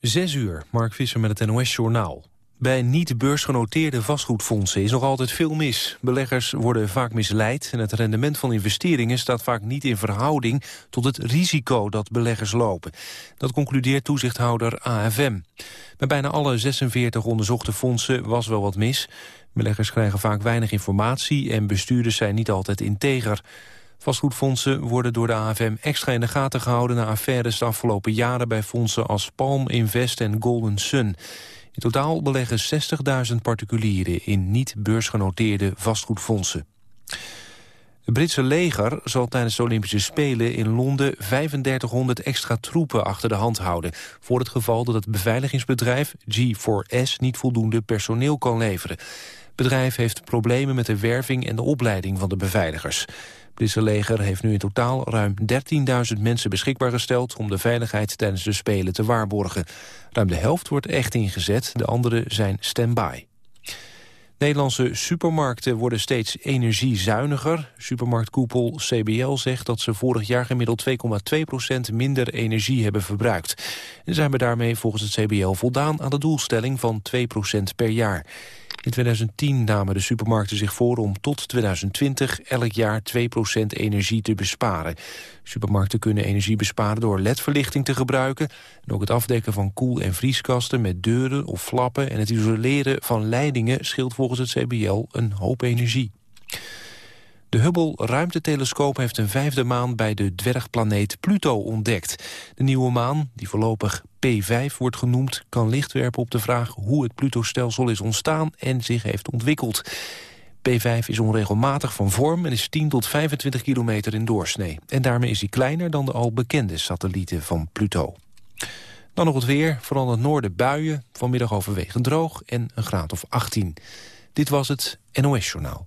Zes uur, Mark Visser met het NOS-journaal. Bij niet-beursgenoteerde vastgoedfondsen is nog altijd veel mis. Beleggers worden vaak misleid en het rendement van investeringen staat vaak niet in verhouding tot het risico dat beleggers lopen. Dat concludeert toezichthouder AFM. Bij bijna alle 46 onderzochte fondsen was wel wat mis. Beleggers krijgen vaak weinig informatie en bestuurders zijn niet altijd integer. Vastgoedfondsen worden door de AFM extra in de gaten gehouden... na affaires de afgelopen jaren bij fondsen als Palm, Invest en Golden Sun. In totaal beleggen 60.000 particulieren in niet-beursgenoteerde vastgoedfondsen. Het Britse leger zal tijdens de Olympische Spelen in Londen 3500 extra troepen achter de hand houden. Voor het geval dat het beveiligingsbedrijf G4S niet voldoende personeel kan leveren. Het bedrijf heeft problemen met de werving en de opleiding van de beveiligers. Britse leger heeft nu in totaal ruim 13.000 mensen beschikbaar gesteld... om de veiligheid tijdens de Spelen te waarborgen. Ruim de helft wordt echt ingezet, de andere zijn stand-by. Nederlandse supermarkten worden steeds energiezuiniger. Supermarktkoepel CBL zegt dat ze vorig jaar gemiddeld 2,2% minder energie hebben verbruikt. En zijn we daarmee volgens het CBL voldaan aan de doelstelling van 2% per jaar. In 2010 namen de supermarkten zich voor om tot 2020 elk jaar 2% energie te besparen. Supermarkten kunnen energie besparen door ledverlichting te gebruiken. En ook het afdekken van koel- en vrieskasten met deuren of flappen... en het isoleren van leidingen scheelt volgens het CBL een hoop energie. De Hubble-ruimtetelescoop heeft een vijfde maan bij de dwergplaneet Pluto ontdekt. De nieuwe maan, die voorlopig P5 wordt genoemd, kan licht werpen op de vraag hoe het Pluto-stelsel is ontstaan en zich heeft ontwikkeld. P5 is onregelmatig van vorm en is 10 tot 25 kilometer in doorsnee. En daarmee is hij kleiner dan de al bekende satellieten van Pluto. Dan nog het weer, vooral in het noorden buien, vanmiddag overwegend droog en een graad of 18. Dit was het NOS Journaal.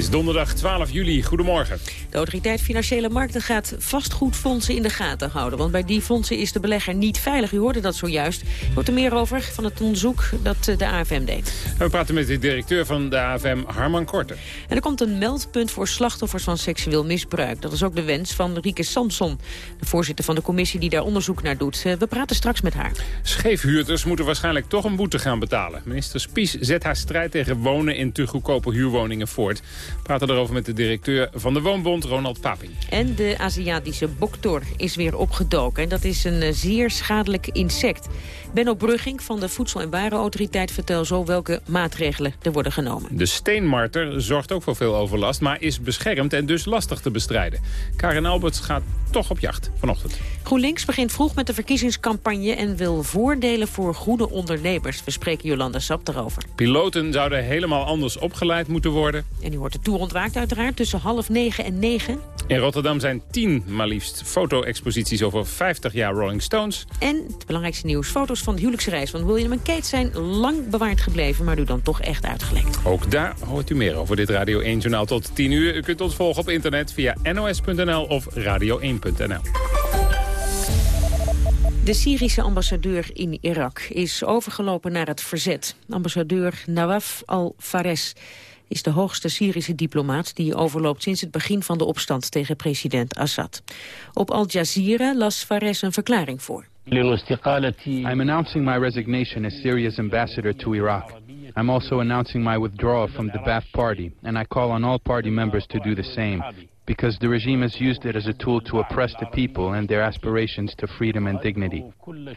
Het is donderdag 12 juli. Goedemorgen. De autoriteit Financiële Markten gaat vastgoedfondsen in de gaten houden. Want bij die fondsen is de belegger niet veilig. U hoorde dat zojuist. Hoort er meer over van het onderzoek dat de AFM deed. we praten met de directeur van de AFM, Harman Korter. En er komt een meldpunt voor slachtoffers van seksueel misbruik. Dat is ook de wens van Rieke Samson, de voorzitter van de commissie die daar onderzoek naar doet. We praten straks met haar. Scheefhuurders moeten waarschijnlijk toch een boete gaan betalen. Minister Spies zet haar strijd tegen wonen in te goedkope huurwoningen voort. We praten erover met de directeur van de Woonbond. Ronald Papi. En de Aziatische boktor is weer opgedoken. En dat is een eh, zeer schadelijk insect. Benno Brugging van de Voedsel- en Warenautoriteit vertelt zo welke maatregelen er worden genomen. De steenmarter zorgt ook voor veel overlast, maar is beschermd en dus lastig te bestrijden. Karin Alberts gaat toch op jacht vanochtend. GroenLinks begint vroeg met de verkiezingscampagne en wil voordelen voor goede ondernemers. We spreken Jolanda Sap daarover. Piloten zouden helemaal anders opgeleid moeten worden. En u hoort de tour ontwaakt uiteraard tussen half negen en negen. In Rotterdam zijn tien, maar liefst, foto-exposities over 50 jaar Rolling Stones. En het belangrijkste nieuws, foto's van de huwelijksreis van William en Kate zijn lang bewaard gebleven, maar nu dan toch echt uitgelekt. Ook daar hoort u meer over dit Radio 1-journaal tot 10 uur. U kunt ons volgen op internet via nos.nl of radio1.nl. De Syrische ambassadeur in Irak is overgelopen naar het verzet. Ambassadeur Nawaf al-Fares is de hoogste Syrische diplomaat die overloopt sinds het begin van de opstand tegen president Assad. Op Al Jazeera las Fares een verklaring voor. I'm announcing my resignation as Syria's ambassador to Iraq. I'm also announcing my withdrawal from the Ba'ath Party, and I call on all party members to do the same, because the regime has used it as a tool to oppress the people and their aspirations to freedom and dignity.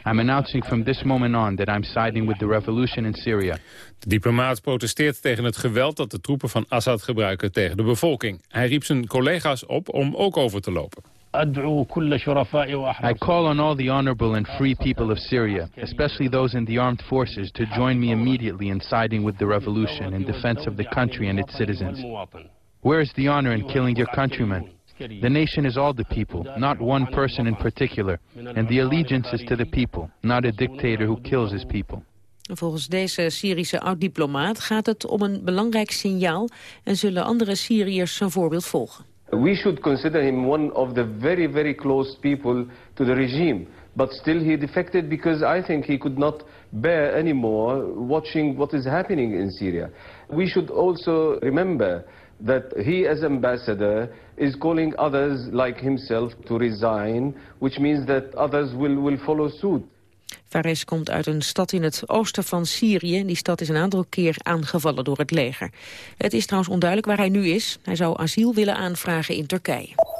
I'm announcing from this moment on that I'm siding with the revolution in Syria. De diplomaat protesteert tegen het geweld dat de troepen van Assad gebruiken tegen de bevolking. Hij riep zijn collega's op om ook over te lopen. I call on all the honorable and free people of Syria, especially those in the armed forces, to join me immediately in siding with the revolution in defense of the country and its citizens. Where is the honor in killing your countrymen? The nation is all the people, not one person in particular, and the allegiance is to the people, not a dictator who kills his people. Volgens deze Syrische oud-diplomaat gaat het om een belangrijk signaal en zullen andere Syriërs zijn voorbeeld volgen. We should consider him one of the very, very close people to the regime. But still he defected because I think he could not bear anymore watching what is happening in Syria. We should also remember that he as ambassador is calling others like himself to resign, which means that others will, will follow suit. Fares komt uit een stad in het oosten van Syrië. Die stad is een aantal keer aangevallen door het leger. Het is trouwens onduidelijk waar hij nu is. Hij zou asiel willen aanvragen in Turkije.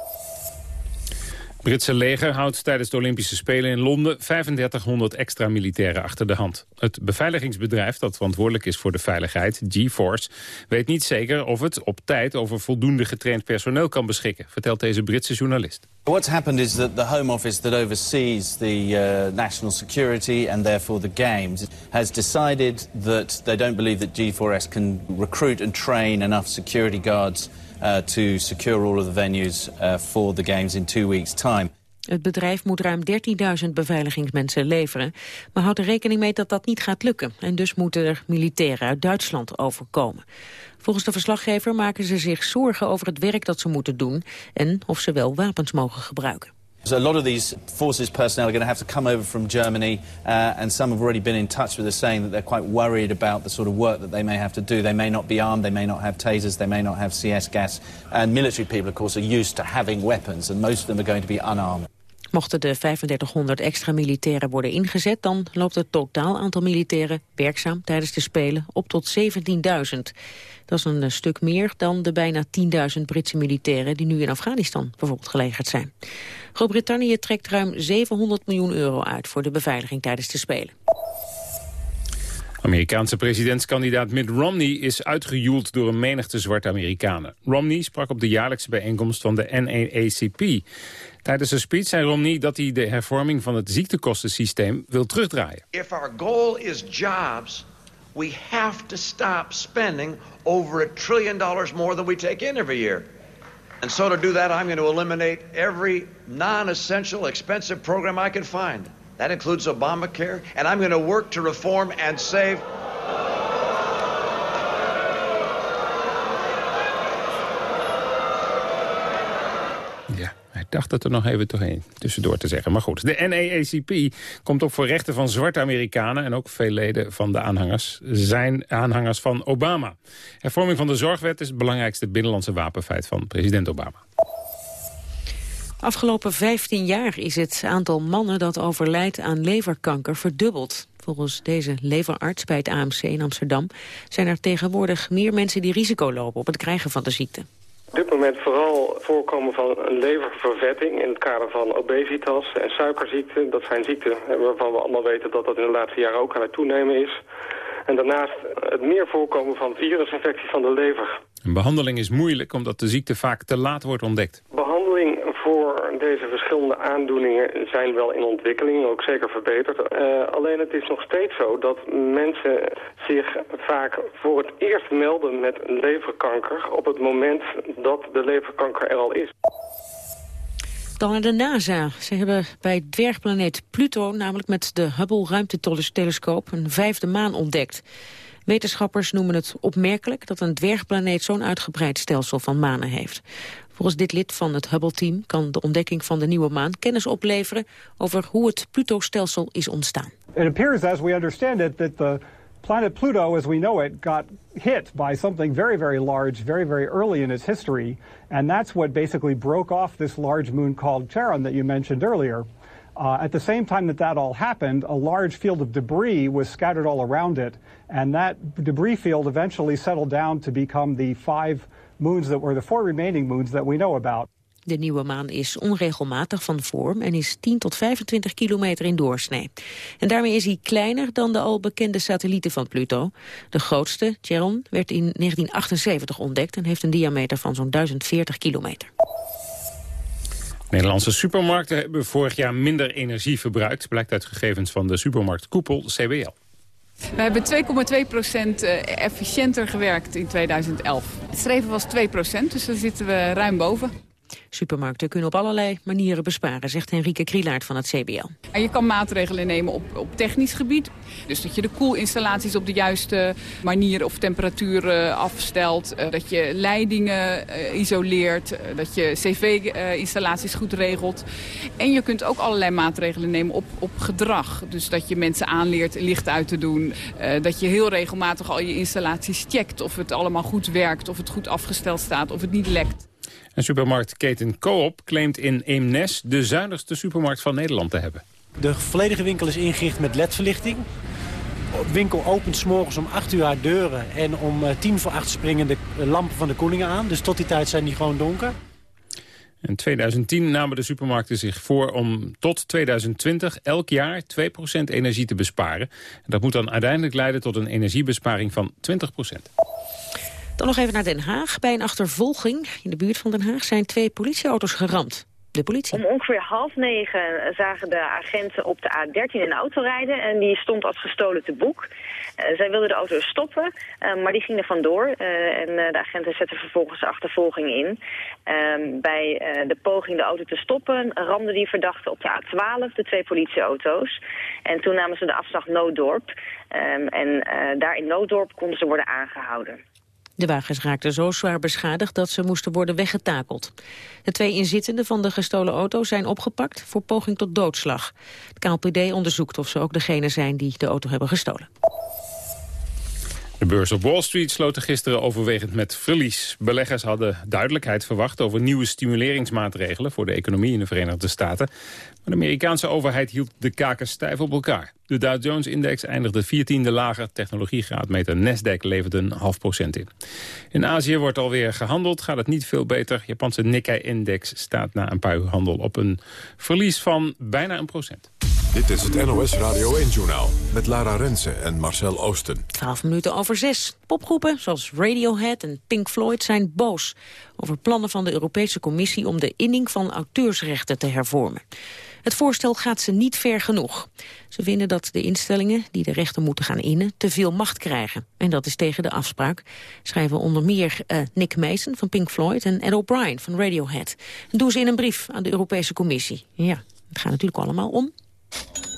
Britse leger houdt tijdens de Olympische Spelen in Londen 3500 extra militairen achter de hand. Het beveiligingsbedrijf dat verantwoordelijk is voor de veiligheid, GeForce, weet niet zeker of het op tijd over voldoende getraind personeel kan beschikken, vertelt deze Britse journalist. What's happened is that the Home Office that oversees the uh, national security and therefore the games has decided that they don't believe that G4S can recruit and train enough security guards uh, to secure all of the venues uh, for the games in two weeks' time. Het bedrijf moet ruim 13.000 beveiligingsmensen leveren, maar houdt er rekening mee dat dat niet gaat lukken. En dus moeten er militairen uit Duitsland overkomen. Volgens de verslaggever maken ze zich zorgen over het werk dat ze moeten doen en of ze wel wapens mogen gebruiken. So a lot of these forces personnel are going to have to come over from Germany, uh, and some have already been in touch with us saying that they're quite worried about the sort of work that they may have to do. They may not be armed, they may not have tasers, they may not have CS gas. And military people, of course, are used to having weapons, and most of them are going to be unarmed. Mochten de 3500 extra militairen worden ingezet... dan loopt het totaal aantal militairen werkzaam tijdens de Spelen op tot 17.000. Dat is een stuk meer dan de bijna 10.000 Britse militairen... die nu in Afghanistan bijvoorbeeld gelegerd zijn. Groot-Brittannië trekt ruim 700 miljoen euro uit... voor de beveiliging tijdens de Spelen. Amerikaanse presidentskandidaat Mitt Romney is uitgejoeld door een menigte zwarte Amerikanen. Romney sprak op de jaarlijkse bijeenkomst van de NAACP. Tijdens een speech zei Romney dat hij de hervorming van het ziektekostensysteem wil terugdraaien. If our goal is jobs, we have to stop spending over a trillion dollars more than we take in every year. And so to do that, I'm going to eliminate every non-essential expensive program I can find. That includes Obamacare, and I'm going to work to reform and save dacht dat er nog even doorheen tussendoor te zeggen. Maar goed, de NAACP komt op voor rechten van zwarte Amerikanen... en ook veel leden van de aanhangers zijn aanhangers van Obama. Hervorming van de zorgwet is het belangrijkste binnenlandse wapenfeit van president Obama. Afgelopen 15 jaar is het aantal mannen dat overlijdt aan leverkanker verdubbeld. Volgens deze leverarts bij het AMC in Amsterdam zijn er tegenwoordig meer mensen die risico lopen op het krijgen van de ziekte. Op dit moment vooral voorkomen van een leververvetting in het kader van obesitas en suikerziekte. Dat zijn ziekten waarvan we allemaal weten dat dat in de laatste jaren ook aan het toenemen is. En daarnaast het meer voorkomen van virusinfectie van de lever. Een behandeling is moeilijk omdat de ziekte vaak te laat wordt ontdekt. Behandeling voor deze verschillende aandoeningen zijn wel in ontwikkeling, ook zeker verbeterd. Uh, alleen het is nog steeds zo dat mensen zich vaak voor het eerst melden met leverkanker op het moment dat de leverkanker er al is. Dan naar de NASA. Ze hebben bij dwergplaneet Pluto, namelijk met de Hubble ruimtetelescoop, een vijfde maan ontdekt. Wetenschappers noemen het opmerkelijk dat een dwergplaneet zo'n uitgebreid stelsel van manen heeft. Volgens dit lid van het Hubble-team kan de ontdekking van de nieuwe maan kennis opleveren over hoe het Pluto-stelsel is ontstaan. It appears as we understand it that the planet Pluto as we know it got hit by something very very large very very early in its history and that's what basically broke off this large moon called Charon that you mentioned earlier. Uh, at the same time that that all happened, a large field of debris was scattered all around it, and that debris field eventually settled down to become the five moons that were the four remaining moons that we know about. De nieuwe maan is onregelmatig van vorm en is 10 tot 25 kilometer in doorsnee. En daarmee is hij kleiner dan de al bekende satellieten van Pluto. De grootste, Charon, werd in 1978 ontdekt en heeft een diameter van zo'n 1040 kilometer. Nederlandse supermarkten hebben vorig jaar minder energie verbruikt... blijkt uit gegevens van de supermarktkoepel CBL. We hebben 2,2% eh, efficiënter gewerkt in 2011. Het streven was 2% dus daar zitten we ruim boven. Supermarkten kunnen op allerlei manieren besparen, zegt Henrike Krielaert van het CBL. Je kan maatregelen nemen op, op technisch gebied. Dus dat je de koelinstallaties op de juiste manier of temperatuur uh, afstelt. Uh, dat je leidingen uh, isoleert. dat je cv-installaties goed regelt. En je kunt ook allerlei maatregelen nemen op, op gedrag. Dus dat je mensen aanleert licht uit te doen. dat je heel regelmatig al je installaties checkt of het allemaal goed werkt. Of het goed afgesteld staat, of het niet lekt. En supermarktketen Coop claimt in Eemnes de zuinigste supermarkt van Nederland te hebben. De volledige winkel is ingericht met ledverlichting. De winkel opent s morgens om 8 uur haar deuren en om tien voor acht springen de lampen van de koelingen aan. Dus tot die tijd zijn die gewoon donker. In 2010 namen de supermarkten zich voor om tot 2020 elk jaar 2% energie te besparen. En dat moet dan uiteindelijk leiden tot een energiebesparing van 20%. Dan nog even naar Den Haag. Bij een achtervolging in de buurt van Den Haag zijn twee politieauto's geramd. De politie. Om ongeveer half negen zagen de agenten op de A13 een auto rijden en die stond als gestolen te boek. Uh, zij wilden de auto stoppen, uh, maar die ging er vandoor uh, en de agenten zetten vervolgens de achtervolging in. Ehm, bij de poging de auto te stoppen ramde die verdachte op de A12 de twee politieauto's. En toen namen ze de afslag Nooddorp um, en daar in Nooddorp konden ze worden aangehouden. De wagens raakten zo zwaar beschadigd dat ze moesten worden weggetakeld. De twee inzittenden van de gestolen auto zijn opgepakt voor poging tot doodslag. Het KLPD onderzoekt of ze ook degene zijn die de auto hebben gestolen. De beurs op Wall Street sloot gisteren overwegend met verlies. Beleggers hadden duidelijkheid verwacht over nieuwe stimuleringsmaatregelen voor de economie in de Verenigde Staten. Maar de Amerikaanse overheid hield de kaken stijf op elkaar. De Dow Jones-index eindigde 14e lager. Technologiegraadmeter Nasdaq leverde een half procent in. In Azië wordt alweer gehandeld, gaat het niet veel beter. Japanse Nikkei-index staat na een paar uur handel op een verlies van bijna een procent. Dit is het NOS Radio 1-journaal met Lara Rensen en Marcel Oosten. 12 minuten over zes. Popgroepen zoals Radiohead en Pink Floyd zijn boos... over plannen van de Europese Commissie om de inning van auteursrechten te hervormen. Het voorstel gaat ze niet ver genoeg. Ze vinden dat de instellingen die de rechten moeten gaan innen... te veel macht krijgen. En dat is tegen de afspraak. Schrijven onder meer uh, Nick Mason van Pink Floyd en Ed O'Brien van Radiohead. Dat doen ze in een brief aan de Europese Commissie. Ja, het gaat natuurlijk allemaal om Thank you.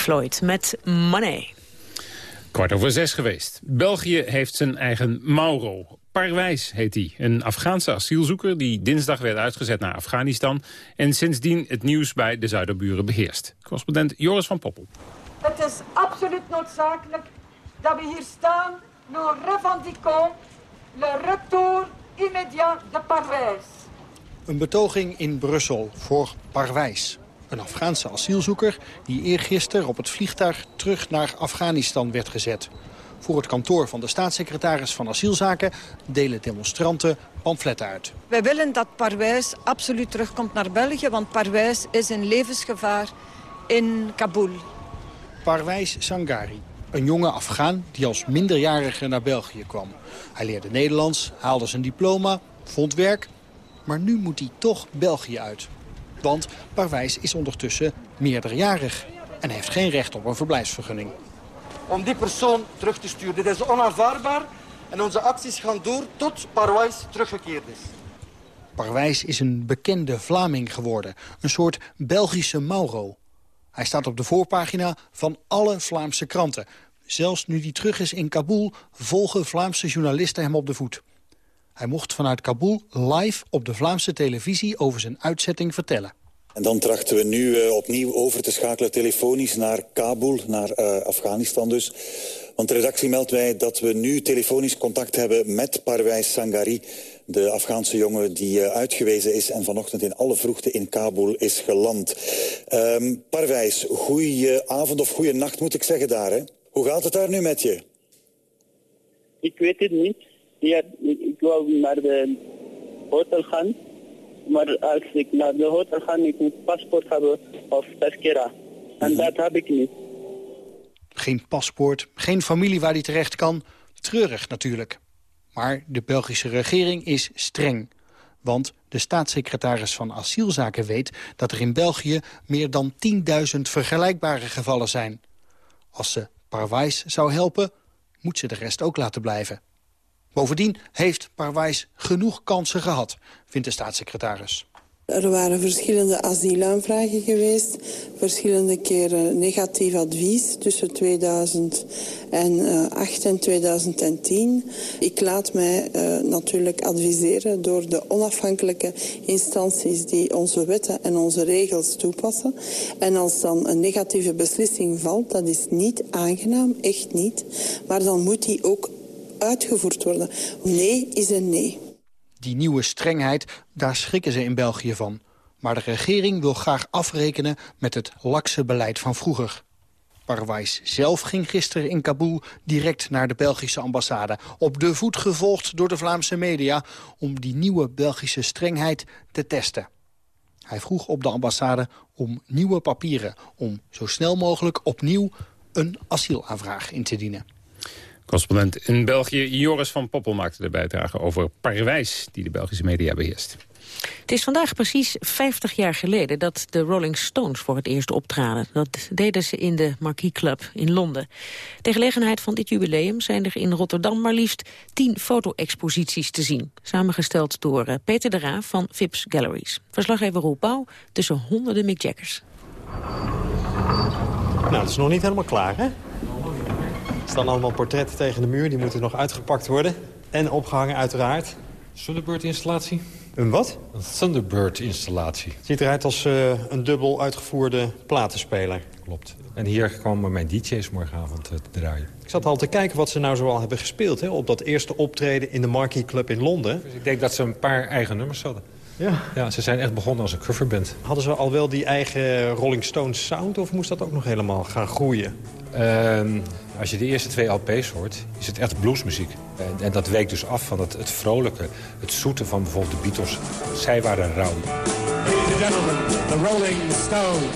Floyd met Money. Kwart over zes geweest. België heeft zijn eigen Mauro. Parwijs heet hij. Een Afghaanse asielzoeker die dinsdag werd uitgezet naar Afghanistan... en sindsdien het nieuws bij de Zuiderburen beheerst. Correspondent Joris van Poppel. Het is absoluut noodzakelijk dat we hier staan... nous revendiquons le retour immédiat de Parwijs. Een betoging in Brussel voor Parwijs. Een Afghaanse asielzoeker die eergisteren op het vliegtuig terug naar Afghanistan werd gezet. Voor het kantoor van de staatssecretaris van Asielzaken delen demonstranten pamfletten uit. Wij willen dat Parwijs absoluut terugkomt naar België, want Parwijs is in levensgevaar in Kabul. Parwijs Sangari, een jonge Afghaan die als minderjarige naar België kwam. Hij leerde Nederlands, haalde zijn diploma, vond werk, maar nu moet hij toch België uit. Want Parwijs is ondertussen meerderjarig en heeft geen recht op een verblijfsvergunning. Om die persoon terug te sturen. Dit is onaanvaardbaar en onze acties gaan door tot Parwijs teruggekeerd is. Parwijs is een bekende Vlaming geworden, een soort Belgische Mauro. Hij staat op de voorpagina van alle Vlaamse kranten. Zelfs nu hij terug is in Kabul volgen Vlaamse journalisten hem op de voet. Hij mocht vanuit Kabul live op de Vlaamse televisie over zijn uitzetting vertellen. En dan trachten we nu uh, opnieuw over te schakelen telefonisch naar Kabul, naar uh, Afghanistan dus. Want de redactie meldt mij dat we nu telefonisch contact hebben met Parwijs Sangari... de Afghaanse jongen die uh, uitgewezen is en vanochtend in alle vroegte in Kabul is geland. Um, Parwijs, goeie avond of goeie nacht moet ik zeggen daar. Hè? Hoe gaat het daar nu met je? Ik weet het niet. Ja, ik wou naar de hotel gaan. Maar als ik naar de hotel ga, ik moet paspoort hebben of tazkira. En dat heb ik niet. Geen paspoort, geen familie waar hij terecht kan. Treurig natuurlijk. Maar de Belgische regering is streng. Want de staatssecretaris van Asielzaken weet dat er in België meer dan 10.000 vergelijkbare gevallen zijn. Als ze Parwijs zou helpen, moet ze de rest ook laten blijven. Bovendien heeft Parwijs genoeg kansen gehad, vindt de staatssecretaris. Er waren verschillende asielaanvragen geweest, verschillende keren negatief advies tussen 2008 en 2010. Ik laat mij uh, natuurlijk adviseren door de onafhankelijke instanties die onze wetten en onze regels toepassen. En als dan een negatieve beslissing valt, dat is niet aangenaam, echt niet. Maar dan moet die ook uitgevoerd worden. Nee is een nee. Die nieuwe strengheid, daar schrikken ze in België van. Maar de regering wil graag afrekenen met het lakse beleid van vroeger. Parwijs zelf ging gisteren in Kabul direct naar de Belgische ambassade. Op de voet gevolgd door de Vlaamse media om die nieuwe Belgische strengheid te testen. Hij vroeg op de ambassade om nieuwe papieren... om zo snel mogelijk opnieuw een asielaanvraag in te dienen. Correspondent in België Joris van Poppel maakte de bijdrage over Parwijs... die de Belgische media beheerst. Het is vandaag precies 50 jaar geleden dat de Rolling Stones voor het eerst optraden. Dat deden ze in de Marquis Club in Londen. Ter gelegenheid van dit jubileum zijn er in Rotterdam maar liefst 10 foto-exposities te zien. Samengesteld door eh, Peter de Raaf van Vips Galleries. Verslaggever Roel Pauw tussen honderden Mick Jaggers. Nou, het is nog niet helemaal klaar, hè? Staan allemaal portretten tegen de muur, die moeten nog uitgepakt worden. En opgehangen uiteraard. Thunderbird-installatie? Een wat? Een Thunderbird-installatie. Ziet eruit als uh, een dubbel uitgevoerde platenspeler. Klopt. En hier komen mijn DJ's morgenavond uh, te draaien. Ik zat al te kijken wat ze nou zoal hebben gespeeld... Hè, op dat eerste optreden in de Marquee Club in Londen. Dus ik denk dat ze een paar eigen nummers hadden. Ja. ja, ze zijn echt begonnen als een coverband. Hadden ze al wel die eigen Rolling Stones sound... of moest dat ook nog helemaal gaan groeien? Uh, als je de eerste twee LP's hoort, is het echt bluesmuziek. En, en dat weekt dus af van het, het vrolijke, het zoete van bijvoorbeeld de Beatles. Zij waren rauw. Ladies and gentlemen, the Rolling Stones.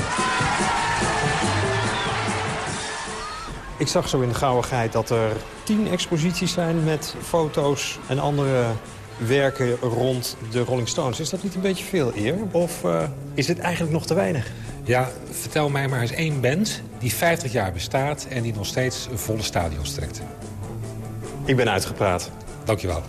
Ik zag zo in de gauwigheid dat er tien exposities zijn met foto's en andere werken rond de Rolling Stones. Is dat niet een beetje veel eer? Of uh, is dit eigenlijk nog te weinig? Ja, vertel mij maar eens één band die 50 jaar bestaat... en die nog steeds een volle stadion trekt. Ik ben uitgepraat. Dankjewel.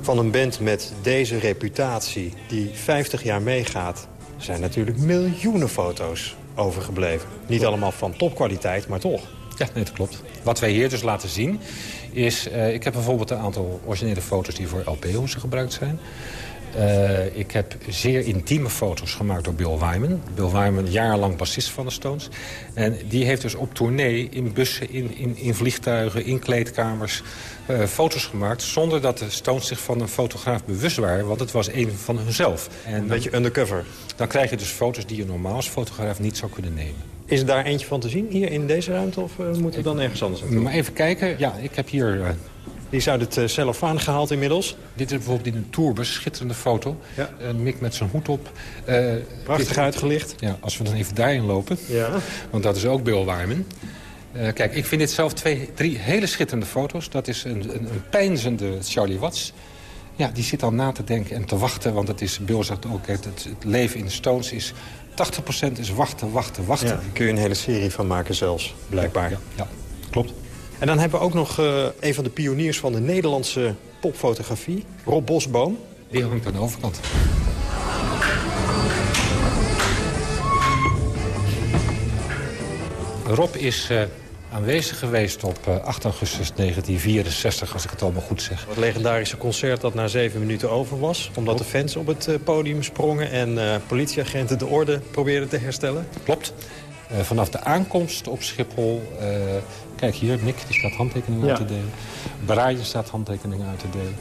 Van een band met deze reputatie die 50 jaar meegaat... zijn natuurlijk miljoenen foto's overgebleven. Niet allemaal van topkwaliteit, maar toch. Ja, nee, dat klopt. Wat wij hier dus laten zien is... Uh, ik heb bijvoorbeeld een aantal originele foto's die voor LP-hoesen gebruikt zijn. Uh, ik heb zeer intieme foto's gemaakt door Bill Wyman. Bill Wyman, jarenlang bassist van de Stones. En die heeft dus op tournee in bussen, in, in, in vliegtuigen, in kleedkamers... Uh, foto's gemaakt zonder dat de Stones zich van een fotograaf bewust waren. Want het was een van hunzelf. En een beetje undercover. Dan krijg je dus foto's die je normaal als fotograaf niet zou kunnen nemen. Is er daar eentje van te zien, hier in deze ruimte? Of uh, moeten we dan ergens anders naartoe? Maar even kijken. Ja, ik heb hier... Uh, die is uit het uh, cellofaan gehaald inmiddels. Dit is bijvoorbeeld in een tourbus, schitterende foto. Ja. Uh, Mick met zijn hoed op. Uh, Prachtig uitgelicht. Ja, als we dan even daarin lopen. Ja. Want dat is ook Bill Wyman. kijk, ik vind dit zelf twee, drie hele schitterende foto's. Dat is een, een, een pijnzende Charlie Watts. Ja, die zit al na te denken en te wachten. Want het is, Bill zegt ook, het, het leven in de Stones is 80% is wachten, wachten, wachten. Ja, daar kun je een hele serie van maken zelfs, blijkbaar. Ja, ja klopt. En dan hebben we ook nog uh, een van de pioniers van de Nederlandse popfotografie, Rob Bosboom. Die hangt aan de overkant. Rob is uh, aanwezig geweest op 8 augustus 1964, als ik het allemaal goed zeg. Het legendarische concert dat na zeven minuten over was. Omdat de fans op het podium sprongen en uh, politieagenten de orde probeerden te herstellen. Klopt. Uh, vanaf de aankomst op Schiphol... Uh, kijk hier, Nick die staat handtekeningen ja. uit te delen. Brian staat handtekeningen uit te delen.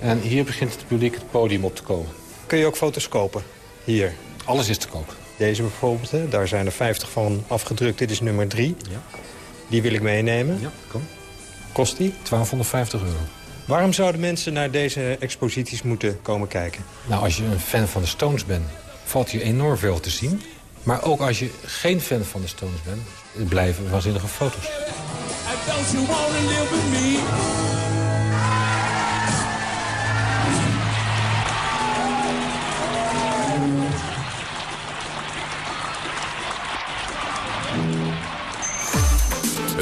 En hier begint het publiek het podium op te komen. Kun je ook foto's kopen? Hier? Alles is te koop. Deze bijvoorbeeld, hè? daar zijn er 50 van afgedrukt. Dit is nummer 3. Ja. Die wil ik meenemen. Ja, kom. Kost die? 1250 euro. Waarom zouden mensen naar deze exposities moeten komen kijken? Nou, als je een fan van de Stones bent, valt hier enorm veel te zien. Maar ook als je geen fan van de Stones bent, het blijven waanzinnige foto's.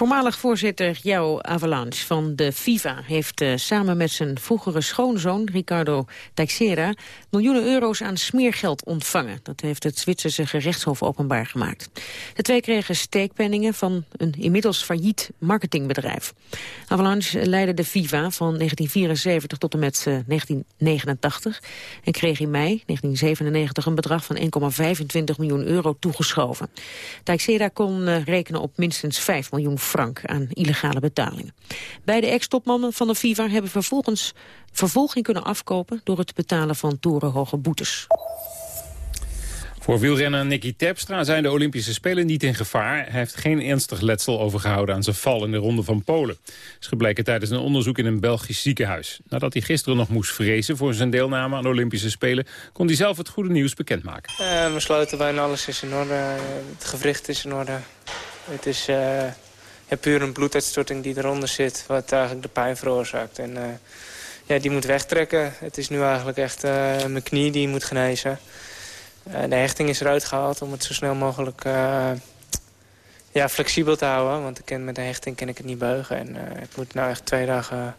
Voormalig voorzitter Jao Avalanche van de FIFA heeft uh, samen met zijn vroegere schoonzoon Ricardo Teixeira miljoenen euro's aan smeergeld ontvangen. Dat heeft het Zwitserse gerechtshof openbaar gemaakt. De twee kregen steekpenningen van een inmiddels failliet marketingbedrijf. Avalanche leidde de FIFA van 1974 tot en met uh, 1989 en kreeg in mei 1997 een bedrag van 1,25 miljoen euro toegeschoven. Teixeira kon uh, rekenen op minstens 5 miljoen frank aan illegale betalingen. Beide ex-topmannen van de FIFA hebben vervolgens vervolging kunnen afkopen door het betalen van torenhoge boetes. Voor wielrenner Nicky Terpstra zijn de Olympische Spelen niet in gevaar. Hij heeft geen ernstig letsel overgehouden aan zijn val in de Ronde van Polen. is gebleken tijdens een onderzoek in een Belgisch ziekenhuis. Nadat hij gisteren nog moest vrezen voor zijn deelname aan de Olympische Spelen... kon hij zelf het goede nieuws bekendmaken. Uh, mijn sleutelbeen, alles is in orde. Het gewricht is in orde. Het is uh, puur een bloeduitstorting die eronder zit... wat eigenlijk de pijn veroorzaakt. En, uh, ja, die moet wegtrekken. Het is nu eigenlijk echt mijn knie die moet genezen. Uh, de hechting is eruit gehaald om het zo snel mogelijk ja, flexibel te houden. Want ik ken, met de hechting kan ik het niet buigen. En ik moet nou echt twee dagen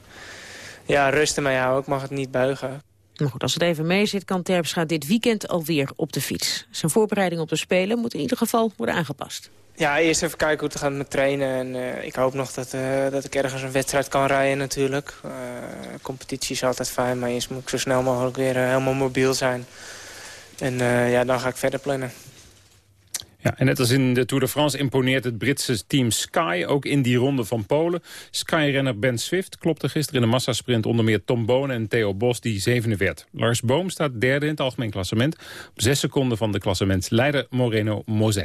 ja, rusten mee houden. Ik mag het niet buigen. Maar goed, als het even mee zit, kan Terpstra dit weekend alweer op de fiets. Zijn voorbereiding op de Spelen moet in ieder geval worden aangepast. Ja, eerst even kijken hoe het gaat met trainen. En, uh, ik hoop nog dat, uh, dat ik ergens een wedstrijd kan rijden natuurlijk. Uh, competitie is altijd fijn, maar eerst moet ik zo snel mogelijk weer helemaal mobiel zijn. En ja, dan ga ik verder plannen. Ja, en net als in de Tour de France imponeert het Britse team Sky ook in die ronde van Polen. Sky-renner Ben Swift klopte gisteren in de massasprint onder meer Tom Bonen en Theo Bos die zevende werd. Lars Boom staat derde in het algemeen klassement op zes seconden van de klassementsleider Moreno Mosé.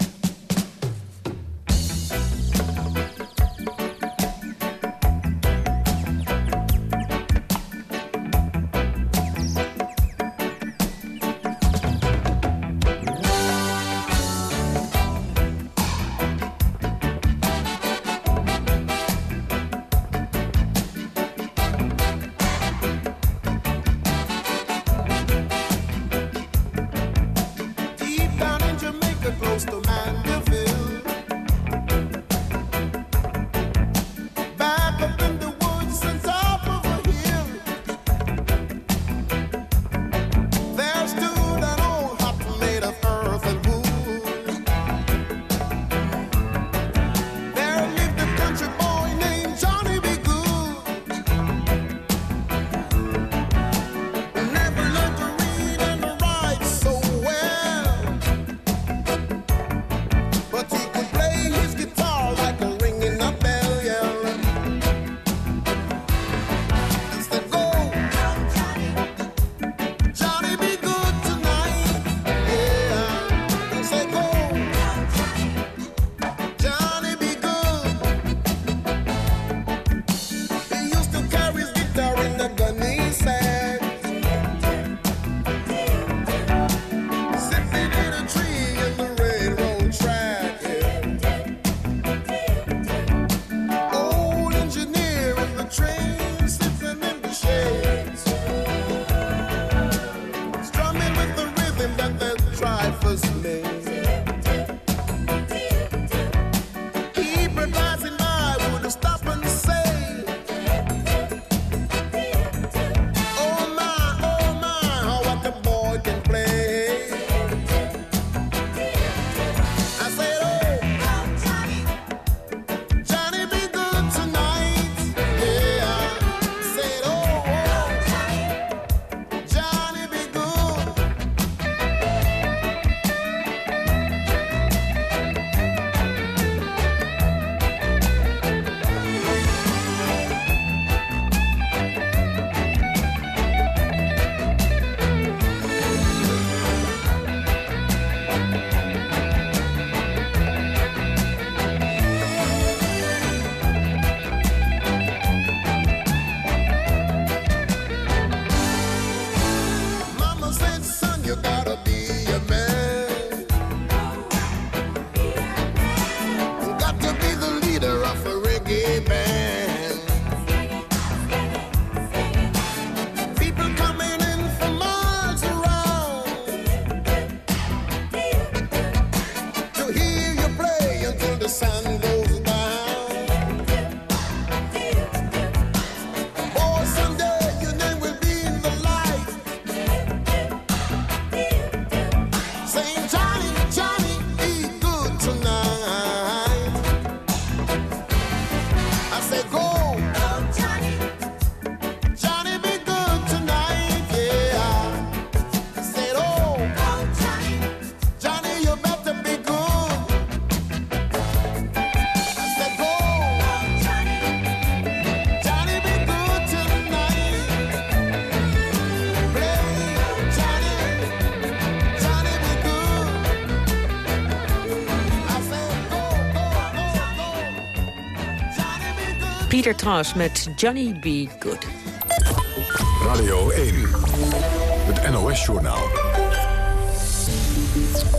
Pieter Tras met Johnny B. Good. Radio 1, het NOS-journaal.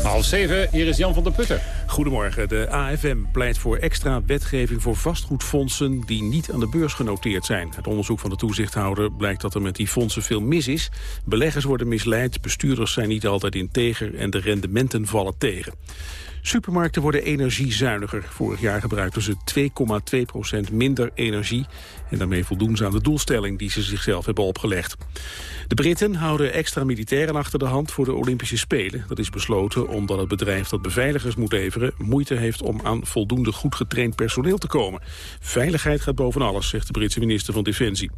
Half zeven, hier is Jan van der Putten. Goedemorgen. De AFM pleit voor extra wetgeving voor vastgoedfondsen die niet aan de beurs genoteerd zijn. Het onderzoek van de toezichthouder blijkt dat er met die fondsen veel mis is. Beleggers worden misleid, bestuurders zijn niet altijd integer en de rendementen vallen tegen. Supermarkten worden energiezuiniger. Vorig jaar gebruikten ze 2,2% minder energie. En daarmee voldoen ze aan de doelstelling die ze zichzelf hebben opgelegd. De Britten houden extra militairen achter de hand voor de Olympische Spelen. Dat is besloten omdat het bedrijf dat beveiligers moet leveren... moeite heeft om aan voldoende goed getraind personeel te komen. Veiligheid gaat boven alles, zegt de Britse minister van Defensie.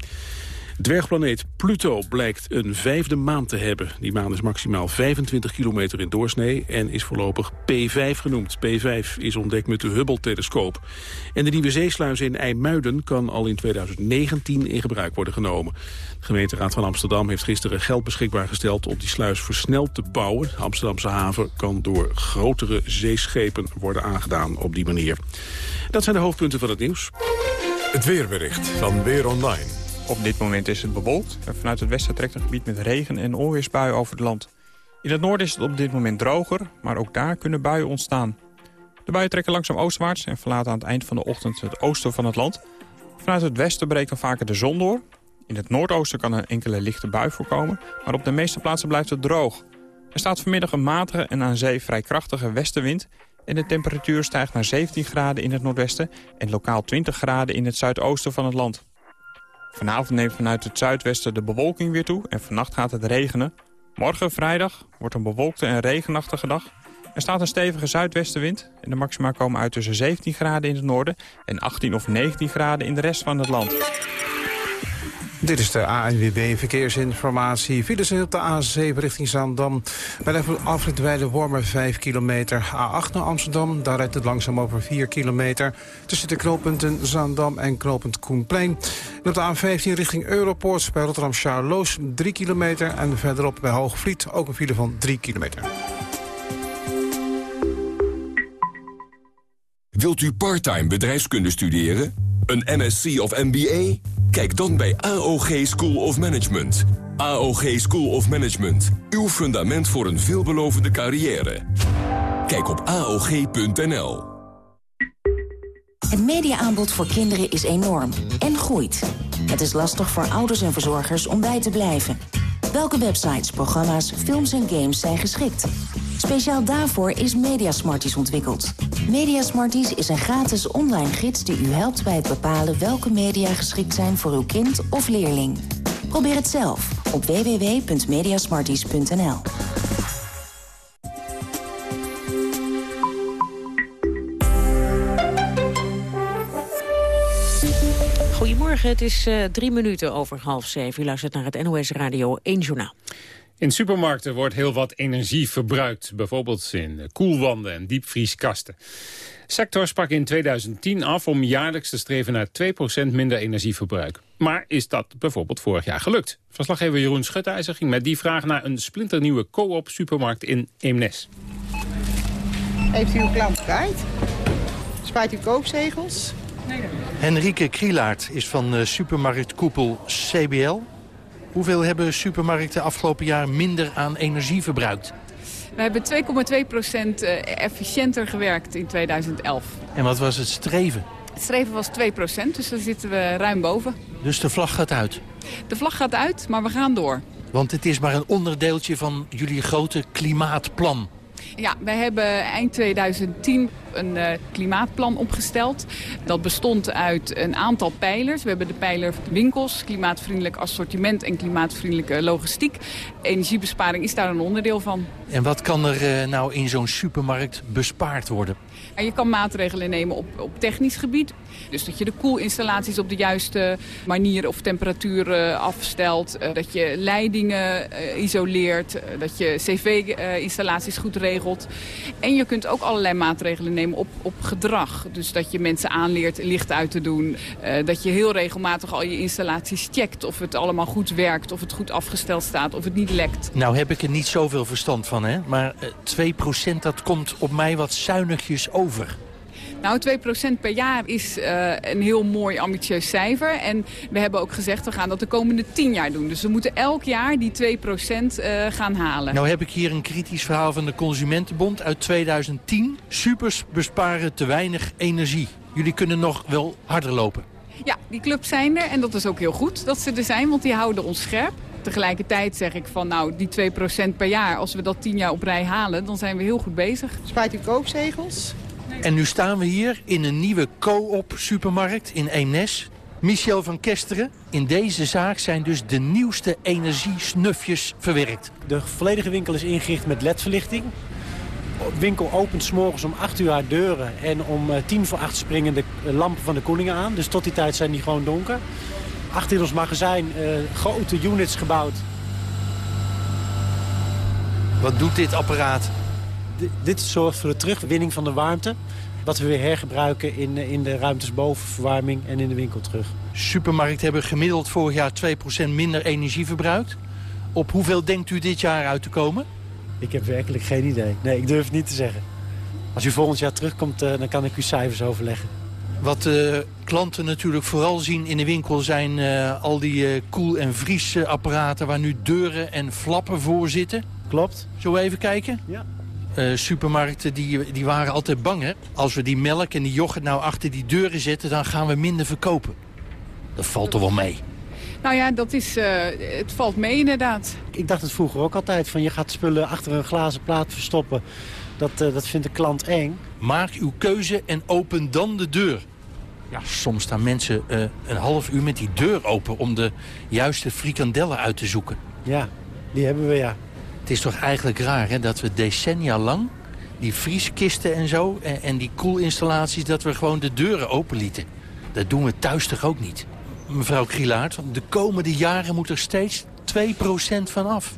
Dwergplaneet Pluto blijkt een vijfde maan te hebben. Die maan is maximaal 25 kilometer in doorsnee en is voorlopig P5 genoemd. P5 is ontdekt met de Hubble-telescoop. En de nieuwe zeesluis in IJmuiden kan al in 2019 in gebruik worden genomen. De gemeenteraad van Amsterdam heeft gisteren geld beschikbaar gesteld... om die sluis versneld te bouwen. De Amsterdamse haven kan door grotere zeeschepen worden aangedaan op die manier. Dat zijn de hoofdpunten van het nieuws. Het weerbericht van Weer Online. Op dit moment is het bewolkt. Vanuit het westen trekt een gebied met regen en onweersbuien over het land. In het noorden is het op dit moment droger, maar ook daar kunnen buien ontstaan. De buien trekken langzaam oostwaarts en verlaten aan het eind van de ochtend het oosten van het land. Vanuit het westen breekt dan vaker de zon door. In het noordoosten kan een enkele lichte bui voorkomen, maar op de meeste plaatsen blijft het droog. Er staat vanmiddag een matige en aan zee vrij krachtige westenwind... en de temperatuur stijgt naar 17 graden in het noordwesten... en lokaal 20 graden in het zuidoosten van het land. Vanavond neemt vanuit het zuidwesten de bewolking weer toe en vannacht gaat het regenen. Morgen, vrijdag, wordt een bewolkte en regenachtige dag. Er staat een stevige zuidwestenwind en de maxima komen uit tussen 17 graden in het noorden... en 18 of 19 graden in de rest van het land. Dit is de ANWB Verkeersinformatie. Files op de A7 richting Zaandam. Bij de afrit bij de Wormer 5 kilometer. A8 naar Amsterdam, daar rijdt het langzaam over 4 kilometer. Tussen de knooppunten Zaandam en knooppunt Koenplein. En op de A15 richting Europoort bij Rotterdam Charloes 3 kilometer. En verderop bij Hoogvliet ook een file van 3 kilometer. Wilt u parttime bedrijfskunde studeren? Een MSc of MBA? Kijk dan bij AOG School of Management. AOG School of Management. Uw fundament voor een veelbelovende carrière. Kijk op AOG.nl. Het mediaaanbod voor kinderen is enorm en groeit. Het is lastig voor ouders en verzorgers om bij te blijven. Welke websites, programma's, films en games zijn geschikt? Speciaal daarvoor is Mediasmarties ontwikkeld. Mediasmarties is een gratis online gids die u helpt bij het bepalen welke media geschikt zijn voor uw kind of leerling. Probeer het zelf op www.mediasmarties.nl. Goedemorgen, het is uh, drie minuten over half zeven. U luistert naar het NOS Radio 1 Journaal. In supermarkten wordt heel wat energie verbruikt. Bijvoorbeeld in koelwanden en diepvrieskasten. Sector sprak in 2010 af om jaarlijks te streven naar 2% minder energieverbruik. Maar is dat bijvoorbeeld vorig jaar gelukt? Verslaggever Jeroen Schutijzer ging met die vraag naar een splinternieuwe co-op supermarkt in Eemnes. Heeft u uw klant kwijt? Spuit u koopzegels? Henrike Krielaert is van supermarktkoepel CBL. Hoeveel hebben supermarkten afgelopen jaar minder aan energie verbruikt? We hebben 2,2 procent eh, efficiënter gewerkt in 2011. En wat was het streven? Het streven was 2 procent, dus daar zitten we ruim boven. Dus de vlag gaat uit? De vlag gaat uit, maar we gaan door. Want het is maar een onderdeeltje van jullie grote klimaatplan. Ja, wij hebben eind 2010 een uh, klimaatplan opgesteld. Dat bestond uit een aantal pijlers. We hebben de pijler winkels, klimaatvriendelijk assortiment en klimaatvriendelijke logistiek. Energiebesparing is daar een onderdeel van. En wat kan er uh, nou in zo'n supermarkt bespaard worden? En je kan maatregelen nemen op, op technisch gebied. Dus dat je de koelinstallaties op de juiste manier of temperatuur uh, afstelt. Uh, dat je leidingen uh, isoleert. dat je cv-installaties goed regelt. En je kunt ook allerlei maatregelen nemen op, op gedrag. Dus dat je mensen aanleert licht uit te doen. dat je heel regelmatig al je installaties checkt. Of het allemaal goed werkt. Of het goed afgesteld staat. Of het niet lekt. Nou heb ik er niet zoveel verstand van. Hè? Maar 2% dat komt op mij wat zuinigjes over. Nou, 2% per jaar is uh, een heel mooi ambitieus cijfer. En we hebben ook gezegd, we gaan dat de komende 10 jaar doen. Dus we moeten elk jaar die 2% uh, gaan halen. Nou heb ik hier een kritisch verhaal van de Consumentenbond uit 2010. Supers besparen te weinig energie. Jullie kunnen nog wel harder lopen. Ja, die clubs zijn er en dat is ook heel goed dat ze er zijn, want die houden ons scherp. Tegelijkertijd zeg ik van nou, die 2% per jaar, als we dat 10 jaar op rij halen, dan zijn we heel goed bezig. Spuit u koopzegels? En nu staan we hier in een nieuwe co-op supermarkt in Eemnes. Michel van Kesteren, in deze zaak zijn dus de nieuwste energiesnufjes verwerkt. De volledige winkel is ingericht met ledverlichting. De winkel opent s morgens om 8 uur haar deuren en om tien voor 8 springen de lampen van de koelingen aan. Dus tot die tijd zijn die gewoon donker. Achter ons magazijn uh, grote units gebouwd. Wat doet dit apparaat? Dit zorgt voor de terugwinning van de warmte. Wat we weer hergebruiken in, in de ruimtes boven verwarming en in de winkel terug. Supermarkten hebben gemiddeld vorig jaar 2% minder energie verbruikt. Op hoeveel denkt u dit jaar uit te komen? Ik heb werkelijk geen idee. Nee, ik durf het niet te zeggen. Als u volgend jaar terugkomt, uh, dan kan ik u cijfers overleggen. Wat uh, klanten natuurlijk vooral zien in de winkel zijn uh, al die uh, koel- en vriesapparaten... waar nu deuren en flappen voor zitten. Klopt. Zullen we even kijken? Ja. Supermarkten die, die waren altijd bang, hè? Als we die melk en die yoghurt nou achter die deuren zetten... dan gaan we minder verkopen. Dat valt er wel mee. Nou ja, dat is, het valt mee inderdaad. Ik dacht het vroeger ook altijd, van je gaat spullen achter een glazen plaat verstoppen. Dat, dat vindt de klant eng. Maak uw keuze en open dan de deur. Ja, soms staan mensen uh, een half uur met die deur open... om de juiste frikandellen uit te zoeken. Ja, die hebben we, ja. Het is toch eigenlijk raar hè, dat we decennia lang... die vrieskisten en zo en, die koelinstallaties... dat we gewoon de deuren openlieten. Dat doen we thuis toch ook niet? Mevrouw Krielaert, de komende jaren moet er steeds 2% van af.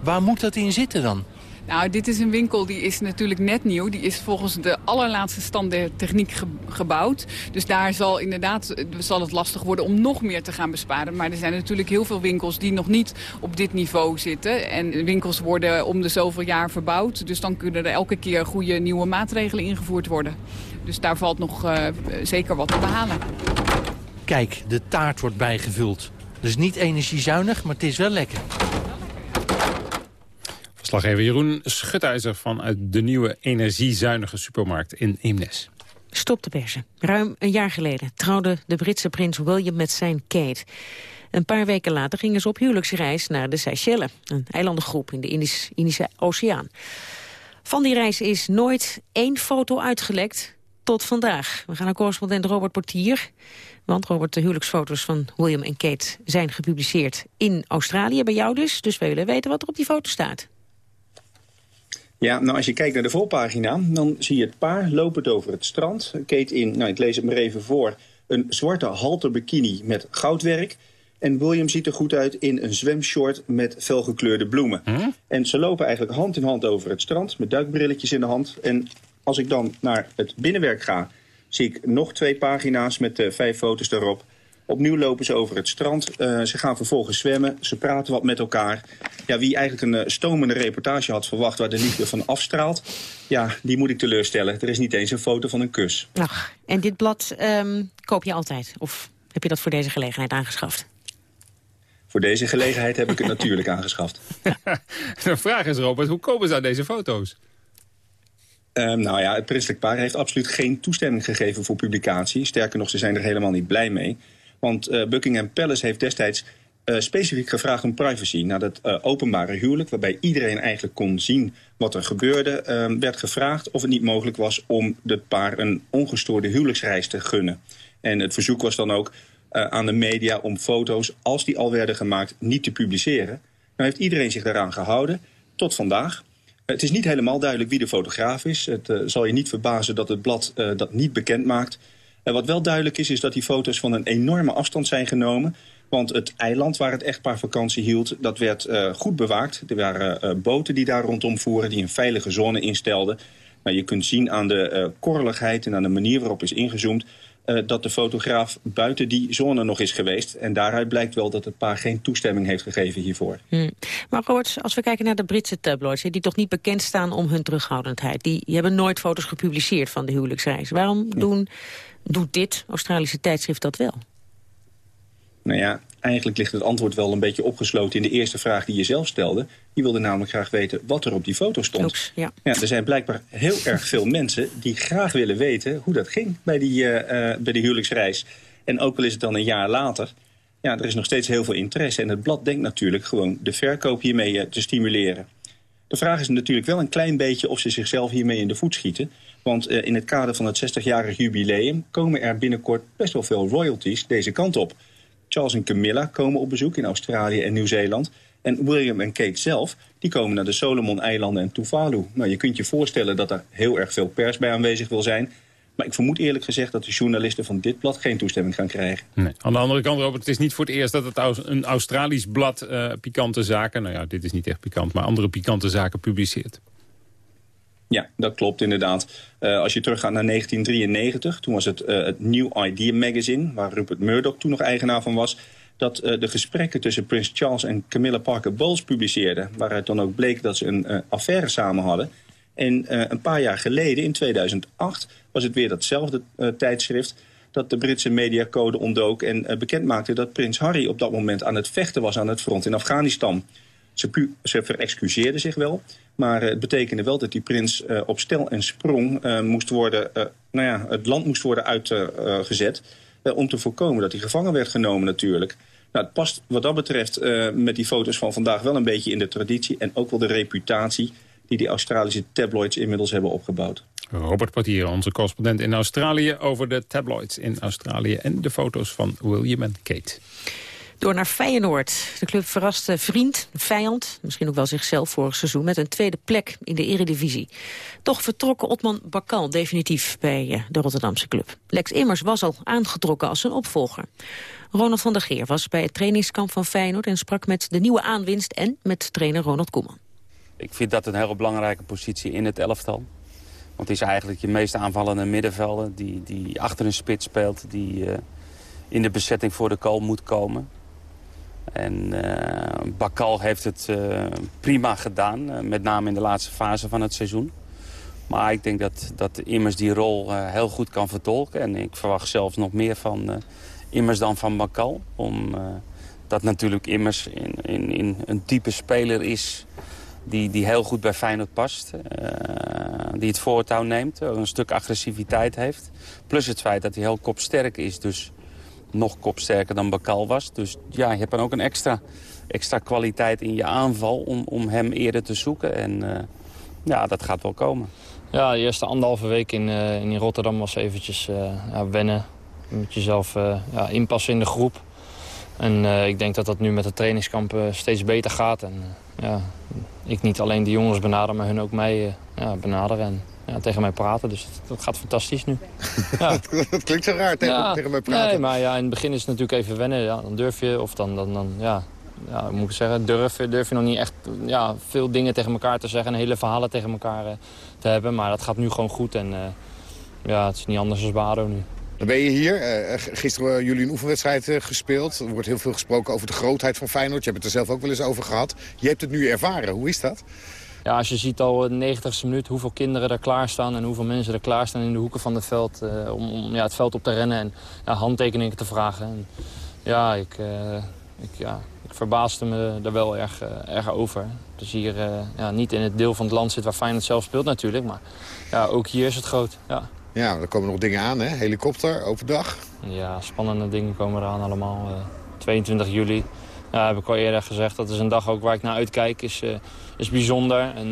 Waar moet dat in zitten dan? Nou, dit is een winkel die is natuurlijk net nieuw. Die is volgens de allerlaatste standaard techniek ge gebouwd. Dus daar zal inderdaad zal het lastig worden om nog meer te gaan besparen. Maar er zijn natuurlijk heel veel winkels die nog niet op dit niveau zitten. En winkels worden om de zoveel jaar verbouwd. Dus dan kunnen er elke keer goede nieuwe maatregelen ingevoerd worden. Dus daar valt nog uh, zeker wat te behalen. Kijk, de taart wordt bijgevuld. Dus niet energiezuinig, maar het is wel lekker. Verslaggever Jeroen Schutijzer vanuit de nieuwe energiezuinige supermarkt in Eemnes. Stop de persen. Ruim een jaar geleden trouwde de Britse prins William met zijn Kate. Een paar weken later gingen ze op huwelijksreis naar de Seychelles. Een eilandengroep in de Indisch, Indische Oceaan. Van die reis is nooit één foto uitgelekt tot vandaag. We gaan naar correspondent Robert Portier. Want Robert, de huwelijksfoto's van William en Kate zijn gepubliceerd in Australië, bij jou dus. Dus we willen weten wat er op die foto staat. Ja, nou als je kijkt naar de voorpagina, dan zie je het paar lopend over het strand. Kate in, nou ik lees het maar even voor, een zwarte halter bikini met goudwerk. En William ziet er goed uit in een zwemshort met felgekleurde bloemen. Hm? En ze lopen eigenlijk hand in hand over het strand met duikbrilletjes in de hand. En als ik dan naar het binnenwerk ga, zie ik nog twee pagina's met uh, vijf foto's daarop. Opnieuw lopen ze over het strand. Uh, ze gaan vervolgens zwemmen. Ze praten wat met elkaar. Ja, wie eigenlijk een uh, stomende reportage had verwacht waar de liefde van afstraalt... ja, die moet ik teleurstellen. Er is niet eens een foto van een kus. Ach, en dit blad um, koop je altijd? Of heb je dat voor deze gelegenheid aangeschaft? Voor deze gelegenheid heb ik het natuurlijk aangeschaft. de vraag is, Robert, hoe komen ze aan deze foto's? Um, nou ja, het prinselijk paar heeft absoluut geen toestemming gegeven voor publicatie. Sterker nog, ze zijn er helemaal niet blij mee. Want uh, Buckingham Palace heeft destijds uh, specifiek gevraagd om privacy. Na dat uh, openbare huwelijk, waarbij iedereen eigenlijk kon zien wat er gebeurde... Uh, werd gevraagd of het niet mogelijk was om het paar een ongestoorde huwelijksreis te gunnen. En het verzoek was dan ook aan de media om foto's, als die al werden gemaakt, niet te publiceren. Nou heeft iedereen zich daaraan gehouden, tot vandaag. Het is niet helemaal duidelijk wie de fotograaf is. Het zal je niet verbazen dat het blad dat niet bekend maakt. Uh, wat wel duidelijk is, is dat die foto's van een enorme afstand zijn genomen. Want het eiland waar het echtpaar vakantie hield, dat werd goed bewaakt. Er waren boten die daar rondom voeren, die een veilige zone instelden. Maar je kunt zien aan de korreligheid en aan de manier waarop is ingezoomd... Dat de fotograaf buiten die zone nog is geweest. En daaruit blijkt wel dat het paar geen toestemming heeft gegeven hiervoor. Hmm. Maar Robert, als we kijken naar de Britse tabloids... die toch niet bekend staan om hun terughoudendheid... die, die hebben nooit foto's gepubliceerd van de huwelijksreis. Waarom doen, doet dit Australische tijdschrift dat wel? Nou ja, eigenlijk ligt het antwoord wel een beetje opgesloten in de eerste vraag die je zelf stelde. Je wilde namelijk graag weten wat er op die foto stond. Oeps, ja. Ja, er zijn blijkbaar heel erg veel mensen die graag willen weten hoe dat ging bij die, uh, uh, bij die huwelijksreis. En ook al is het dan een jaar later, ja, er is nog steeds heel veel interesse. En het blad denkt natuurlijk gewoon de verkoop hiermee uh, te stimuleren. De vraag is natuurlijk wel een klein beetje of ze zichzelf hiermee in de voet schieten. Want in het kader van het 60-jarig jubileum komen er binnenkort best wel veel royalties deze kant op. Charles en Camilla komen op bezoek in Australië en Nieuw-Zeeland. En William en Kate zelf, die komen naar de Solomon-eilanden en Tuvalu. Nou, je kunt je voorstellen dat er heel erg veel pers bij aanwezig wil zijn. Maar ik vermoed eerlijk gezegd dat de journalisten van dit blad geen toestemming gaan krijgen. Nee. Aan de andere kant, Robert, het is niet voor het eerst dat het een Australisch blad uh, pikante zaken... nou ja, dit is niet echt pikant, maar andere pikante zaken publiceert. Ja, dat klopt inderdaad. Uh, als je teruggaat naar 1993, toen was het uh, het New Idea Magazine... waar Rupert Murdoch toen nog eigenaar van was... dat uh, de gesprekken tussen Prins Charles en Camilla Parker Bowles publiceerde... waaruit dan ook bleek dat ze een affaire samen hadden. En een paar jaar geleden, in 2008, was het weer datzelfde tijdschrift... dat de Britse mediacode ontdook en bekend maakte dat prins Harry op dat moment aan het vechten was aan het front in Afghanistan... Ze, ze verexcuseerde zich wel, maar uh, het betekende wel dat die prins uh, op stel en sprong uh, moest worden, nou ja, het land moest worden uitgezet om te voorkomen dat hij gevangen werd genomen natuurlijk. Nou, het past wat dat betreft met die foto's van vandaag wel een beetje in de traditie en ook wel de reputatie die die Australische tabloids inmiddels hebben opgebouwd. Robert Portier, onze correspondent in Australië... over de tabloids in Australië en de foto's van William en Kate. Door naar Feyenoord. De club verraste vriend, vijand, misschien ook wel zichzelf vorig seizoen... met een tweede plek in de eredivisie. Toch vertrok Otman Bakal definitief bij eh, de Rotterdamse club. Lex Immers was al aangetrokken als zijn opvolger. Ronald van der Geer was bij het trainingskamp van Feyenoord... en sprak met de nieuwe aanwinst en met trainer Ronald Koeman. Ik vind dat een heel belangrijke positie in het elftal. Want het is eigenlijk je meest aanvallende middenvelder... die, die achter een spits speelt, die uh, in de bezetting voor de goal moet komen... En uh, Bakal heeft het uh, prima gedaan, uh, met name in de laatste fase van het seizoen. Maar ik denk dat, dat Immers die rol heel goed kan vertolken. En ik verwacht zelfs nog meer van Immers dan van Bakal. Omdat natuurlijk Immers in, in, in, een type speler is die, die heel goed bij Feyenoord past. die het voortouw neemt, een stuk agressiviteit heeft. Plus het feit dat hij heel kopsterk is, dus nog kopsterker dan Bakal was. Dus ja, je hebt dan ook een extra, extra kwaliteit in je aanval om, om hem eerder te zoeken. En uh, ja, dat gaat wel komen. Ja, de eerste anderhalve week in, uh, in Rotterdam was eventjes uh, ja, wennen. Met jezelf ja, inpassen in de groep. En ik denk dat dat nu met de trainingskamp steeds beter gaat. En ja, ik niet alleen de jongens benader, maar hun ook mij ja, benaderen. En ja, tegen mij praten. Dus dat, gaat fantastisch nu. Ja. dat klinkt zo raar, tegen, tegen mij praten. Nee, maar ja, in het begin is het natuurlijk even wennen. Ja, dan durf je, of dan, dan, dan ja, ja, moet ik zeggen, durf, durf je nog niet echt ja, veel dingen tegen elkaar te zeggen... en hele verhalen tegen elkaar uh, te hebben. Maar dat gaat nu gewoon goed en uh, ja, het is niet anders dan Bado nu. Dan ben je hier. Uh, gisteren hebben jullie een oefenwedstrijd gespeeld. Er wordt heel veel gesproken over de grootheid van Feyenoord. Je hebt het er zelf ook wel eens over gehad. Je hebt het nu ervaren. Hoe is dat? Ja, als je ziet al de 90ste minuut hoeveel kinderen er klaarstaan... en hoeveel mensen er klaarstaan in de hoeken van het veld... Uh, om, om ja, het veld op te rennen en ja, handtekeningen te vragen. En, ja, ik, uh, ik, ja, ik verbaasde me er wel erg, erg over. Dus hier ja, niet in het deel van het land zit waar Feyenoord zelf speelt natuurlijk. Maar ja, ook hier is het groot. Ja. Ja, er komen nog dingen aan, hè? Helikopter, overdag. Ja, spannende dingen komen eraan allemaal. 22 juli. Ja, heb ik al eerder gezegd. Dat is een dag ook waar ik naar uitkijk. Is, is bijzonder. En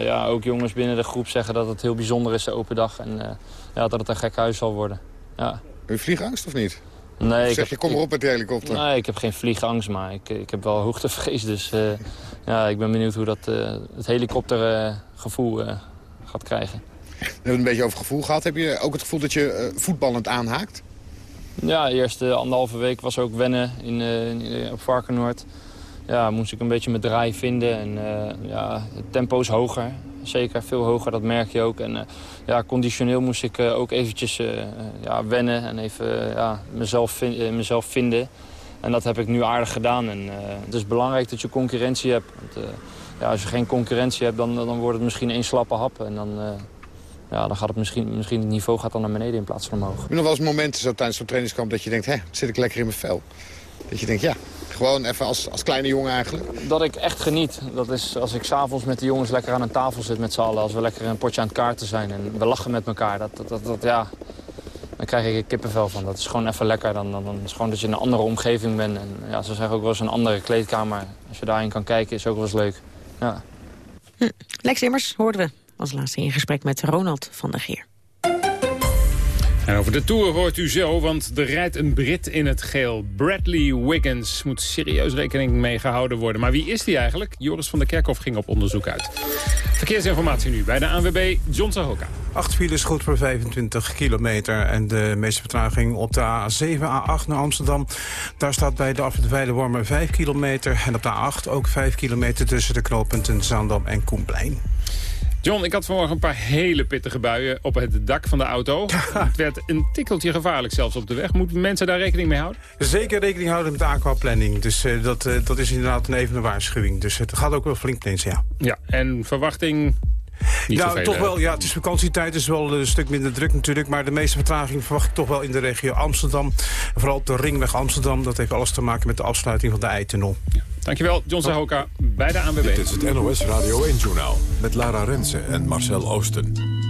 ja, ook jongens binnen de groep zeggen dat het heel bijzonder is, de open dag. En ja, dat het een gek huis zal worden. Ja. Heb je vliegangst of niet? Nee, zeg je, kom maar op met de helikopter. Nee, ik heb geen vliegangst, maar ik, ik heb wel hoogtevrees. Dus ja, ik ben benieuwd hoe dat het helikoptergevoel gaat krijgen. We hebben het een beetje over gevoel gehad. Heb je ook het gevoel dat je voetballend aanhaakt? Ja, de eerste anderhalve week was ook wennen in, in, op Varkenoord. Ja, moest ik een beetje mijn draai vinden. En ja, het tempo is hoger zeker veel hoger, dat merk je ook. En ja, conditioneel moest ik ook eventjes ja, wennen en even ja, mezelf, mezelf vinden. En dat heb ik nu aardig gedaan. En, het is belangrijk dat je concurrentie hebt. Want, ja, als je geen concurrentie hebt, dan, dan wordt het misschien één slappe hap. En dan, ja, dan gaat het misschien, misschien het niveau gaat dan naar beneden in plaats van omhoog. Heb je nog wel eens momenten zo tijdens zo'n trainingskamp dat je denkt... hé, zit ik lekker in mijn vel? Dat je denkt, ja, gewoon even als, als kleine jongen eigenlijk. Dat ik echt geniet. Dat is als ik s'avonds met de jongens lekker aan een tafel zit met z'n allen. Als we lekker een potje aan het kaarten zijn en we lachen met elkaar. Dat, dat, dat, ja, dan krijg ik er kippenvel van. Dat is gewoon even lekker. Dan, dan, dan is gewoon dat je in een andere omgeving bent. En ja, ze zeggen ook wel eens een andere kleedkamer. Als je daarin kan kijken is ook wel eens leuk. Ja. Hm. Lex Immers hoorden we als laatste in gesprek met Ronald van der Geer. En over de Tour hoort u zo, want er rijdt een Brit in het geel. Bradley Wiggins moet serieus rekening mee gehouden worden. Maar wie is die eigenlijk? Joris van der Kerkhof ging op onderzoek uit. Verkeersinformatie nu bij de ANWB, John Sahoka. Acht files goed voor 25 kilometer. En de meeste vertraging op de A7, A8 naar Amsterdam. Daar staat bij de afrit Wormer 5 kilometer. En op de A8 ook 5 kilometer tussen de knooppunten Zaandam en Koenplein. John, ik had vanmorgen een paar hele pittige buien op het dak van de auto. Het werd een tikkeltje gevaarlijk zelfs op de weg. Moeten mensen daar rekening mee houden? Zeker rekening houden met de aquaplanning. Dus uh, dat, uh, dat is inderdaad een even een waarschuwing. Dus het gaat ook wel flink ineens, ja. Ja, en verwachting niet nou, toch wel. Ja, het is vakantietijd, het is wel een stuk minder druk natuurlijk. Maar de meeste vertraging verwacht ik toch wel in de regio Amsterdam. Vooral op de ringweg Amsterdam. Dat heeft alles te maken met de afsluiting van de Eitunnel. Ja. Dankjewel, John Zahoka bij de ANWB. Dit is het NOS Radio 1-journaal met Lara Rensen en Marcel Oosten.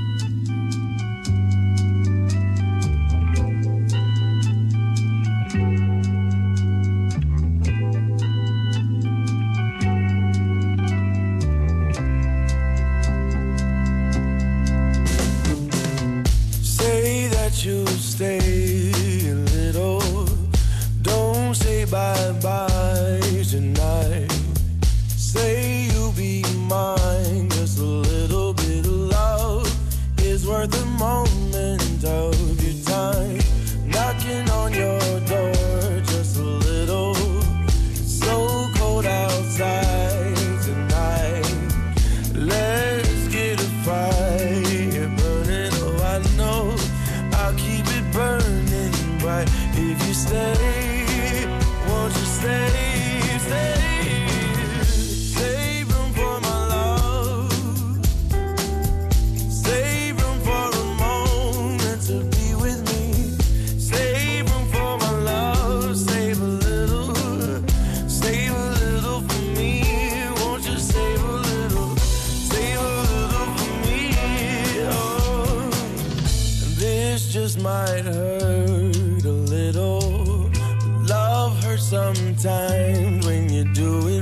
Stay, won't you stay, stay,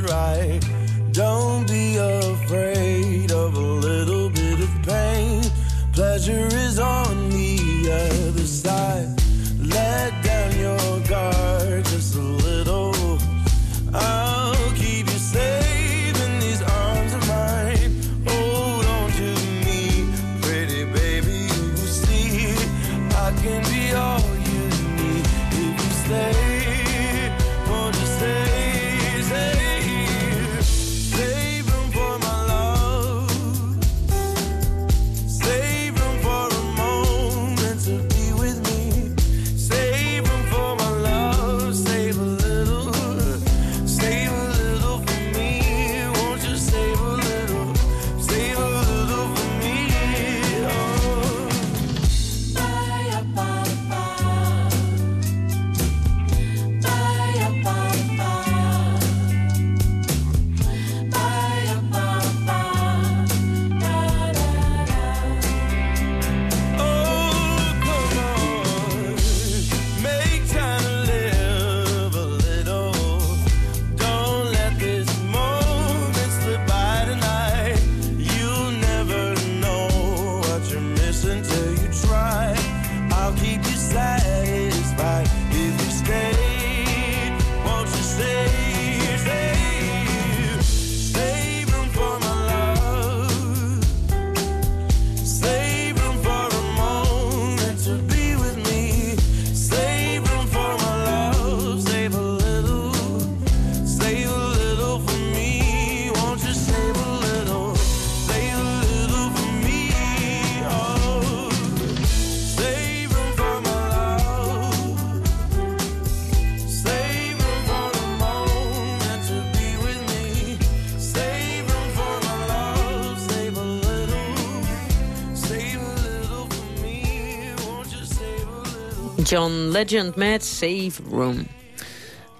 John Legend met Save Room.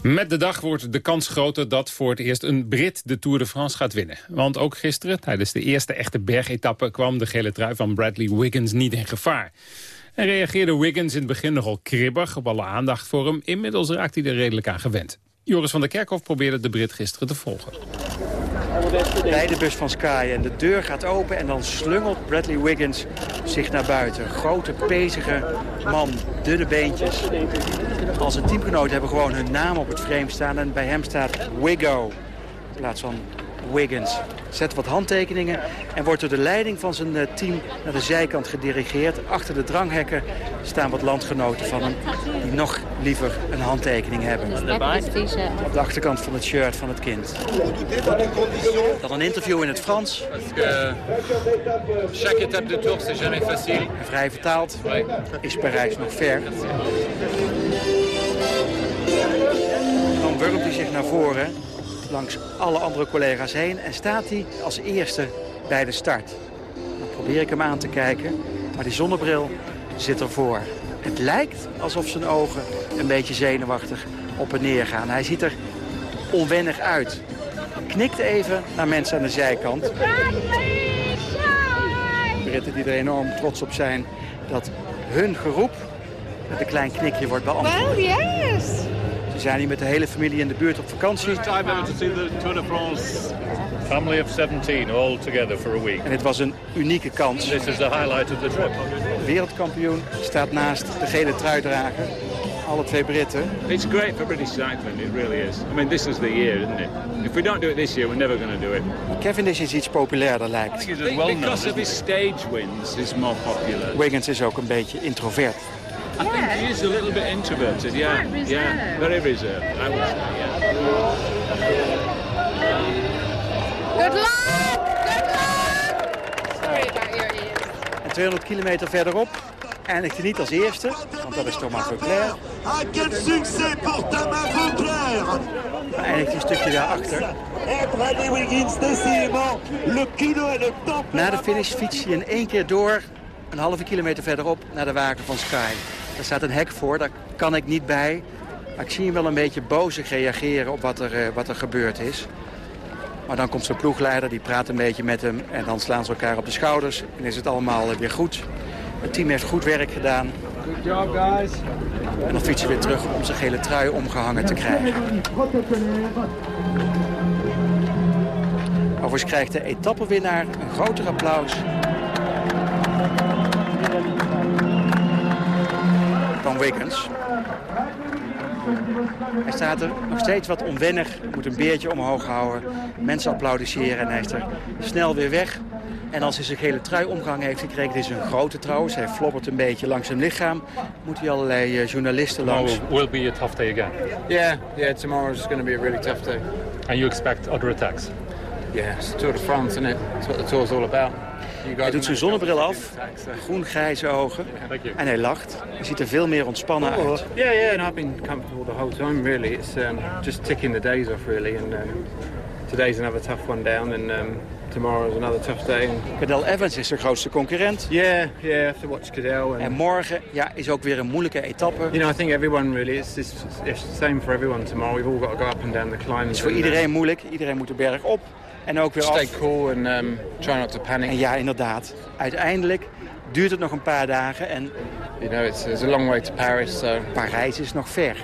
Met de dag wordt de kans groter dat voor het eerst een Brit de Tour de France gaat winnen. Want ook gisteren, tijdens de eerste echte bergetappe... kwam de gele trui van Bradley Wiggins niet in gevaar. En reageerde Wiggins in het begin nogal kribbig op alle aandacht voor hem. Inmiddels raakt hij er redelijk aan gewend. Joris van der Kerkhof probeerde de Brit gisteren te volgen. Bij de bus van Sky en de deur gaat open en dan slungelt Bradley Wiggins zich naar buiten. Grote, pezige man, dunne beentjes. Al zijn teamgenoten hebben gewoon hun naam op het frame staan en bij hem staat Wiggo. In plaats van Wiggins. Zet wat handtekeningen en wordt door de leiding van zijn eh, team naar de zijkant gedirigeerd. Achter de dranghekken staan wat landgenoten van hem die nog liever een handtekening hebben. Op de achterkant van het shirt van het kind. Dan een interview in het Frans. Chaque étape de tour, c'est jamais facile. En vrij vertaald is Parijs nog ver. Dan wurmt hij zich naar voren langs alle andere collega's heen en staat hij als eerste bij de start. Dan probeer ik hem aan te kijken, maar die zonnebril zit ervoor. Het lijkt alsof zijn ogen een beetje zenuwachtig op en neer gaan. Hij ziet er onwennig uit. Knikt even naar mensen aan de zijkant. Britten die er enorm trots op zijn dat hun geroep met een klein knikje wordt beantwoord. Well, yes. Ze zijn hier met de hele familie in de buurt op vakantie. Time ever to see the Tour de France. Family of 17 all together for a week. En het was een unieke kans. This is the highlight of the trip. Wereldkampioen staat naast de gele truidrager. Alle twee Britten. It's great for British cycling, it really is. I mean, this is the year, isn't it? If we don't do it this year, we're never going to do it. Cavendish is iets populairder lijkt. Because of his stage wins, he's more popular. Wiggins is ook een beetje introvert. I think he is a little bit introverted, yeah. Yeah, very reserved, I would say, yeah. Good luck! Good luck! Sorry about your ears. En 200 kilometer verderop eindigt hij niet als eerste, want dat is Thomas Veuclair. Ah, quel succès pour Thomas Maar eindigt hij een stukje daarachter. Na de finish fiets hij in één keer door, een halve kilometer verderop, naar de wagen van Sky. Daar staat een hek voor, daar kan ik niet bij. Maar ik zie hem wel een beetje bozig reageren op wat er, eh, wat er gebeurd is. Maar dan komt zijn ploegleider, die praat een beetje met hem... en dan slaan ze elkaar op de schouders en is het allemaal eh, weer goed. Het team heeft goed werk gedaan. Good job, guys. En dan fietsen we weer terug om zijn gele trui omgehangen te krijgen. Overigens krijgt de etappenwinnaar een groter applaus Hij staat er nog steeds wat onwennig, moet een beertje omhoog houden. Mensen applaudisseren en hij is er snel weer weg. En als hij zijn gele trui omgehangen heeft gekregen, dit is een grote trouwens, hij floppert een beetje langs zijn lichaam, moet hij allerlei eh, journalisten langs. Tomorrow will be a tough day again. Yeah, yeah, tomorrow's going to be a really tough day. And you expect other attacks? Yeah, it's the Tour de France, isn't it? That's what the tour's all about. Hij doet zijn zonnebril af, groen-grijze ogen en hij lacht. Hij ziet er veel meer ontspannen uit. Yeah, yeah, and I've been comfortable the whole time, really. It's um, just ticking the days off, really. And um, today's another tough one down, and um, tomorrow's another tough day. Cadel Evans is de grootste concurrent. Yeah, yeah, have to watch Cadell. And, En morgen ja, is ook weer een moeilijke etappe. you know, I think everyone really, it's, it's, it's the same for everyone tomorrow. We've all got to go up and down the climb. Het is voor iedereen moeilijk. Iedereen moet de berg op en ook weer Stay af. cool and um, try not to panic. En ja, inderdaad. Uiteindelijk duurt het nog een paar dagen en You know, it's, it's a long way to Paris, so... Parijs is nog ver.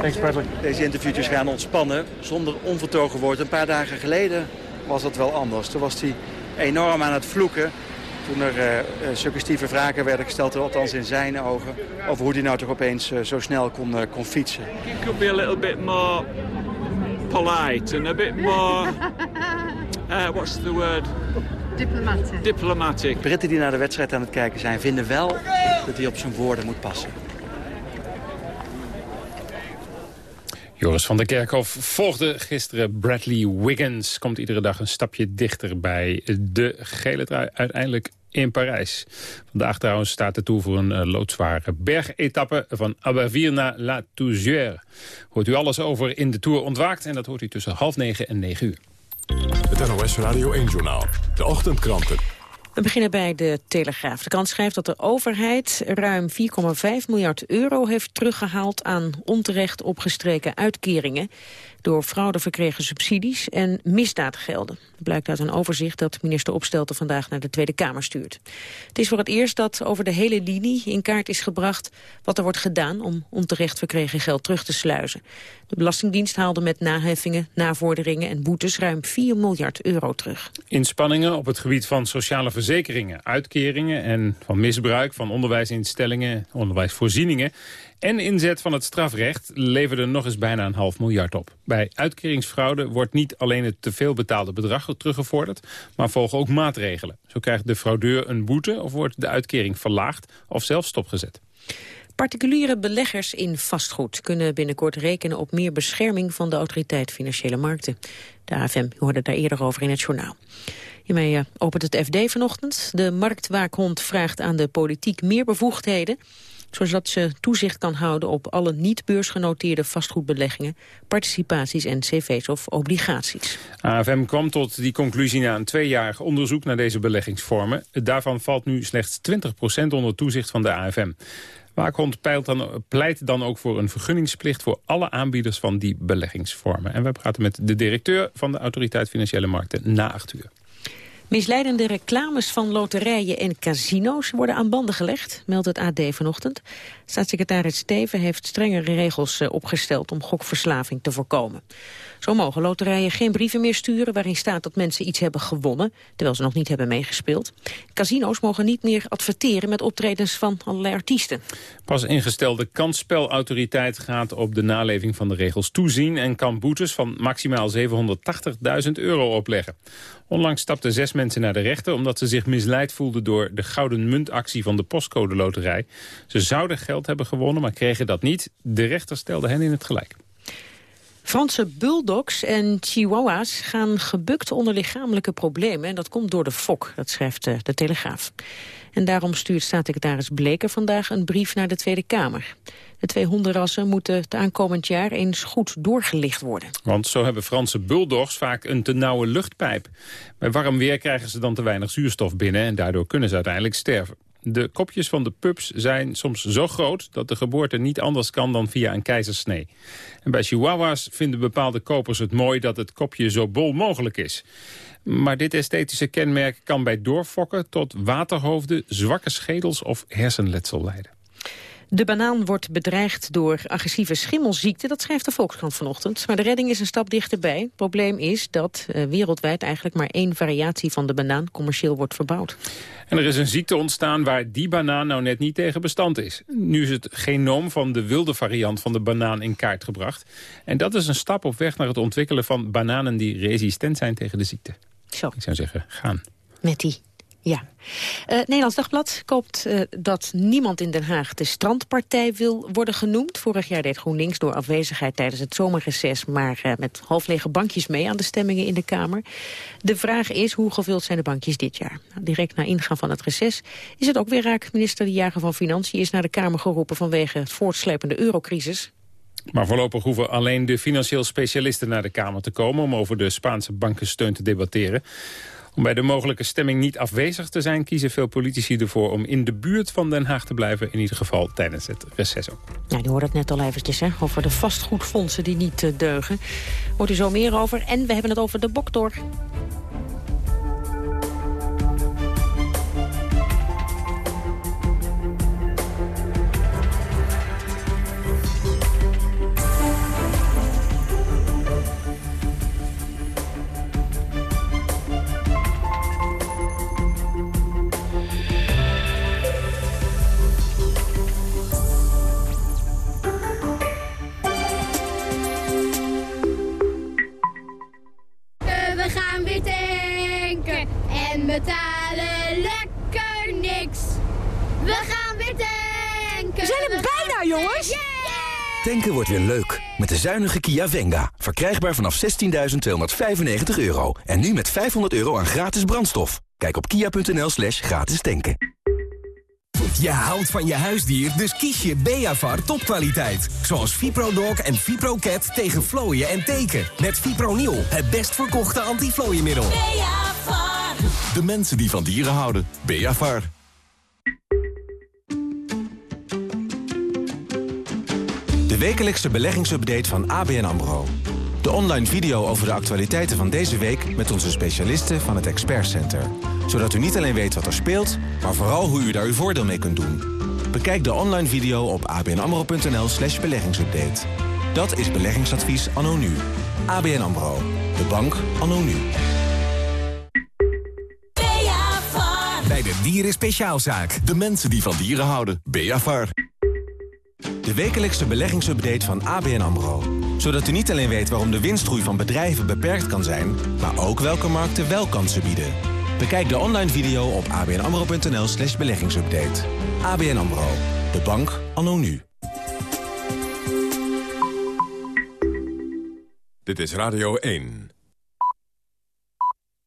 Thanks, Bradley. Deze interviewtjes gaan ontspannen zonder onvertogen woord. Een paar dagen geleden was dat wel anders. Toen was hij enorm aan het vloeken. Toen er eh, eh, suggestieve vragen werden gesteld, althans in zijn ogen... over hoe hij nou toch opeens eh, zo snel kon, eh, kon fietsen. It could be a little bit more polite and a bit more... Uh, what's the word? Diplomatic. Diplomatic. Britten die naar de wedstrijd aan het kijken zijn, vinden wel dat hij op zijn woorden moet passen. Joris van der Kerkhof volgde gisteren Bradley Wiggins. Komt iedere dag een stapje dichter bij de gele trui uiteindelijk in Parijs. Vandaag trouwens staat de Tour voor een uh, loodzware bergetappe van Abbeville naar La Tougère. Hoort u alles over in de Tour ontwaakt en dat hoort u tussen half negen en negen uur. Het NOS Radio 1-journaal. De ochtendkranten. We beginnen bij de Telegraaf. De krant schrijft dat de overheid ruim 4,5 miljard euro heeft teruggehaald aan onterecht opgestreken uitkeringen door fraude verkregen subsidies en misdaadgelden. Dat blijkt uit een overzicht dat minister Opstelten vandaag naar de Tweede Kamer stuurt. Het is voor het eerst dat over de hele linie in kaart is gebracht wat er wordt gedaan om onterecht verkregen geld terug te sluizen. De Belastingdienst haalde met naheffingen, navorderingen en boetes ruim 4 miljard euro terug. Inspanningen op het gebied van sociale verzekeringen, uitkeringen en van misbruik van onderwijsinstellingen, onderwijsvoorzieningen en inzet van het strafrecht leverde nog eens bijna een half miljard op. Bij uitkeringsfraude wordt niet alleen het teveel betaalde bedrag teruggevorderd, maar volgen ook maatregelen. Zo krijgt de fraudeur een boete of wordt de uitkering verlaagd of zelfs stopgezet. Particuliere beleggers in vastgoed kunnen binnenkort rekenen op meer bescherming van de autoriteit Financiële Markten. De AFM hoorde daar eerder over in het journaal. Hiermee eh, opent het FD vanochtend. De marktwaakhond vraagt aan de politiek meer bevoegdheden zodat ze toezicht kan houden op alle niet beursgenoteerde vastgoedbeleggingen, participaties en cv's of obligaties. AFM kwam tot die conclusie na een tweejarig onderzoek naar deze beleggingsvormen. Daarvan valt nu slechts 20% onder toezicht van de AFM. Waakhond dan, pleit dan ook voor een vergunningsplicht voor alle aanbieders van die beleggingsvormen. En we praten met de directeur van de Autoriteit Financiële Markten na acht uur. Misleidende reclames van loterijen en casino's worden aan banden gelegd, meldt het AD vanochtend. Staatssecretaris Steven heeft strengere regels eh, opgesteld om gokverslaving te voorkomen. Zo mogen loterijen geen brieven meer sturen waarin staat dat mensen iets hebben gewonnen, terwijl ze nog niet hebben meegespeeld. Casino's mogen niet meer adverteren met optredens van allerlei artiesten. Pas ingestelde kansspelautoriteit gaat op de naleving van de regels toezien en kan boetes van maximaal 780.000 euro opleggen. Onlangs stapten zes mensen naar de rechter omdat ze zich misleid voelden door de gouden muntactie van de postcode loterij. Ze zouden geld hebben gewonnen, maar kregen dat niet. De rechter stelde hen in het gelijk. Franse bulldogs en chihuahuas gaan gebukt onder lichamelijke problemen. En dat komt door de fok, dat schrijft eh, de Telegraaf. En daarom stuurt staatssecretaris Bleker vandaag een brief naar de Tweede Kamer. De twee hondenrassen moeten het aankomend jaar eens goed doorgelicht worden. Want zo hebben Franse bulldogs vaak een te nauwe luchtpijp. Bij warm weer krijgen ze dan te weinig zuurstof binnen... en daardoor kunnen ze uiteindelijk sterven. De kopjes van de pups zijn soms zo groot dat de geboorte niet anders kan dan via een keizersnee. En bij chihuahuas vinden bepaalde kopers het mooi dat het kopje zo bol mogelijk is. Maar dit esthetische kenmerk kan bij doorfokken tot waterhoofden, zwakke schedels of hersenletsel leiden. De banaan wordt bedreigd door agressieve schimmelziekte. Dat schrijft de Volkskrant vanochtend. Maar de redding is een stap dichterbij. Het probleem is dat uh, wereldwijd eigenlijk maar één variatie van de banaan commercieel wordt verbouwd. En er is een ziekte ontstaan waar die banaan nou net niet tegen bestand is. Nu is het genoom van de wilde variant van de banaan in kaart gebracht. En dat is een stap op weg naar het ontwikkelen van bananen die resistent zijn tegen de ziekte. Zo. Ik zou zeggen, gaan. Met die. Ja. Uh, Nederlands Dagblad koopt uh, dat niemand in Den Haag de strandpartij wil worden genoemd. Vorig jaar deed GroenLinks door afwezigheid tijdens het zomerreces... maar uh, met halflege bankjes mee aan de stemmingen in de Kamer. De vraag is, hoe gevuld zijn de bankjes dit jaar? Nou, direct na ingaan van het reces is het ook weer raak. Minister De Jager van Financiën is naar de Kamer geroepen... vanwege het voortslepende eurocrisis. Maar voorlopig hoeven alleen de financieel specialisten naar de Kamer te komen... om over de Spaanse bankensteun te debatteren. Om bij de mogelijke stemming niet afwezig te zijn... kiezen veel politici ervoor om in de buurt van Den Haag te blijven. In ieder geval tijdens het reces ook. Ja, je hoorde het net al eventjes, hè, over de vastgoedfondsen die niet uh, deugen. Hoort u zo meer over. En we hebben het over de boktor. Wordt weer leuk. Met de zuinige Kia Venga. Verkrijgbaar vanaf 16.295 euro. En nu met 500 euro aan gratis brandstof. Kijk op kia.nl slash gratis tanken. Je houdt van je huisdier, dus kies je Beavar topkwaliteit. Zoals ViproDog en ViproCat tegen vlooien en teken. Met Fipronil, het best verkochte antiflooiemiddel. Beavar. De mensen die van dieren houden. Beavar. De wekelijkse beleggingsupdate van ABN AMRO. De online video over de actualiteiten van deze week... met onze specialisten van het Expert Center. Zodat u niet alleen weet wat er speelt... maar vooral hoe u daar uw voordeel mee kunt doen. Bekijk de online video op abnamro.nl slash beleggingsupdate. Dat is beleggingsadvies anno nu. ABN AMRO. De bank anno nu. Bij de Dieren Speciaalzaak. De mensen die van dieren houden. Beavar. De wekelijkse beleggingsupdate van ABN AMRO. Zodat u niet alleen weet waarom de winstgroei van bedrijven beperkt kan zijn... maar ook welke markten wel kansen bieden. Bekijk de online video op abnamro.nl slash beleggingsupdate. ABN AMRO. De bank anno nu. Dit is Radio 1.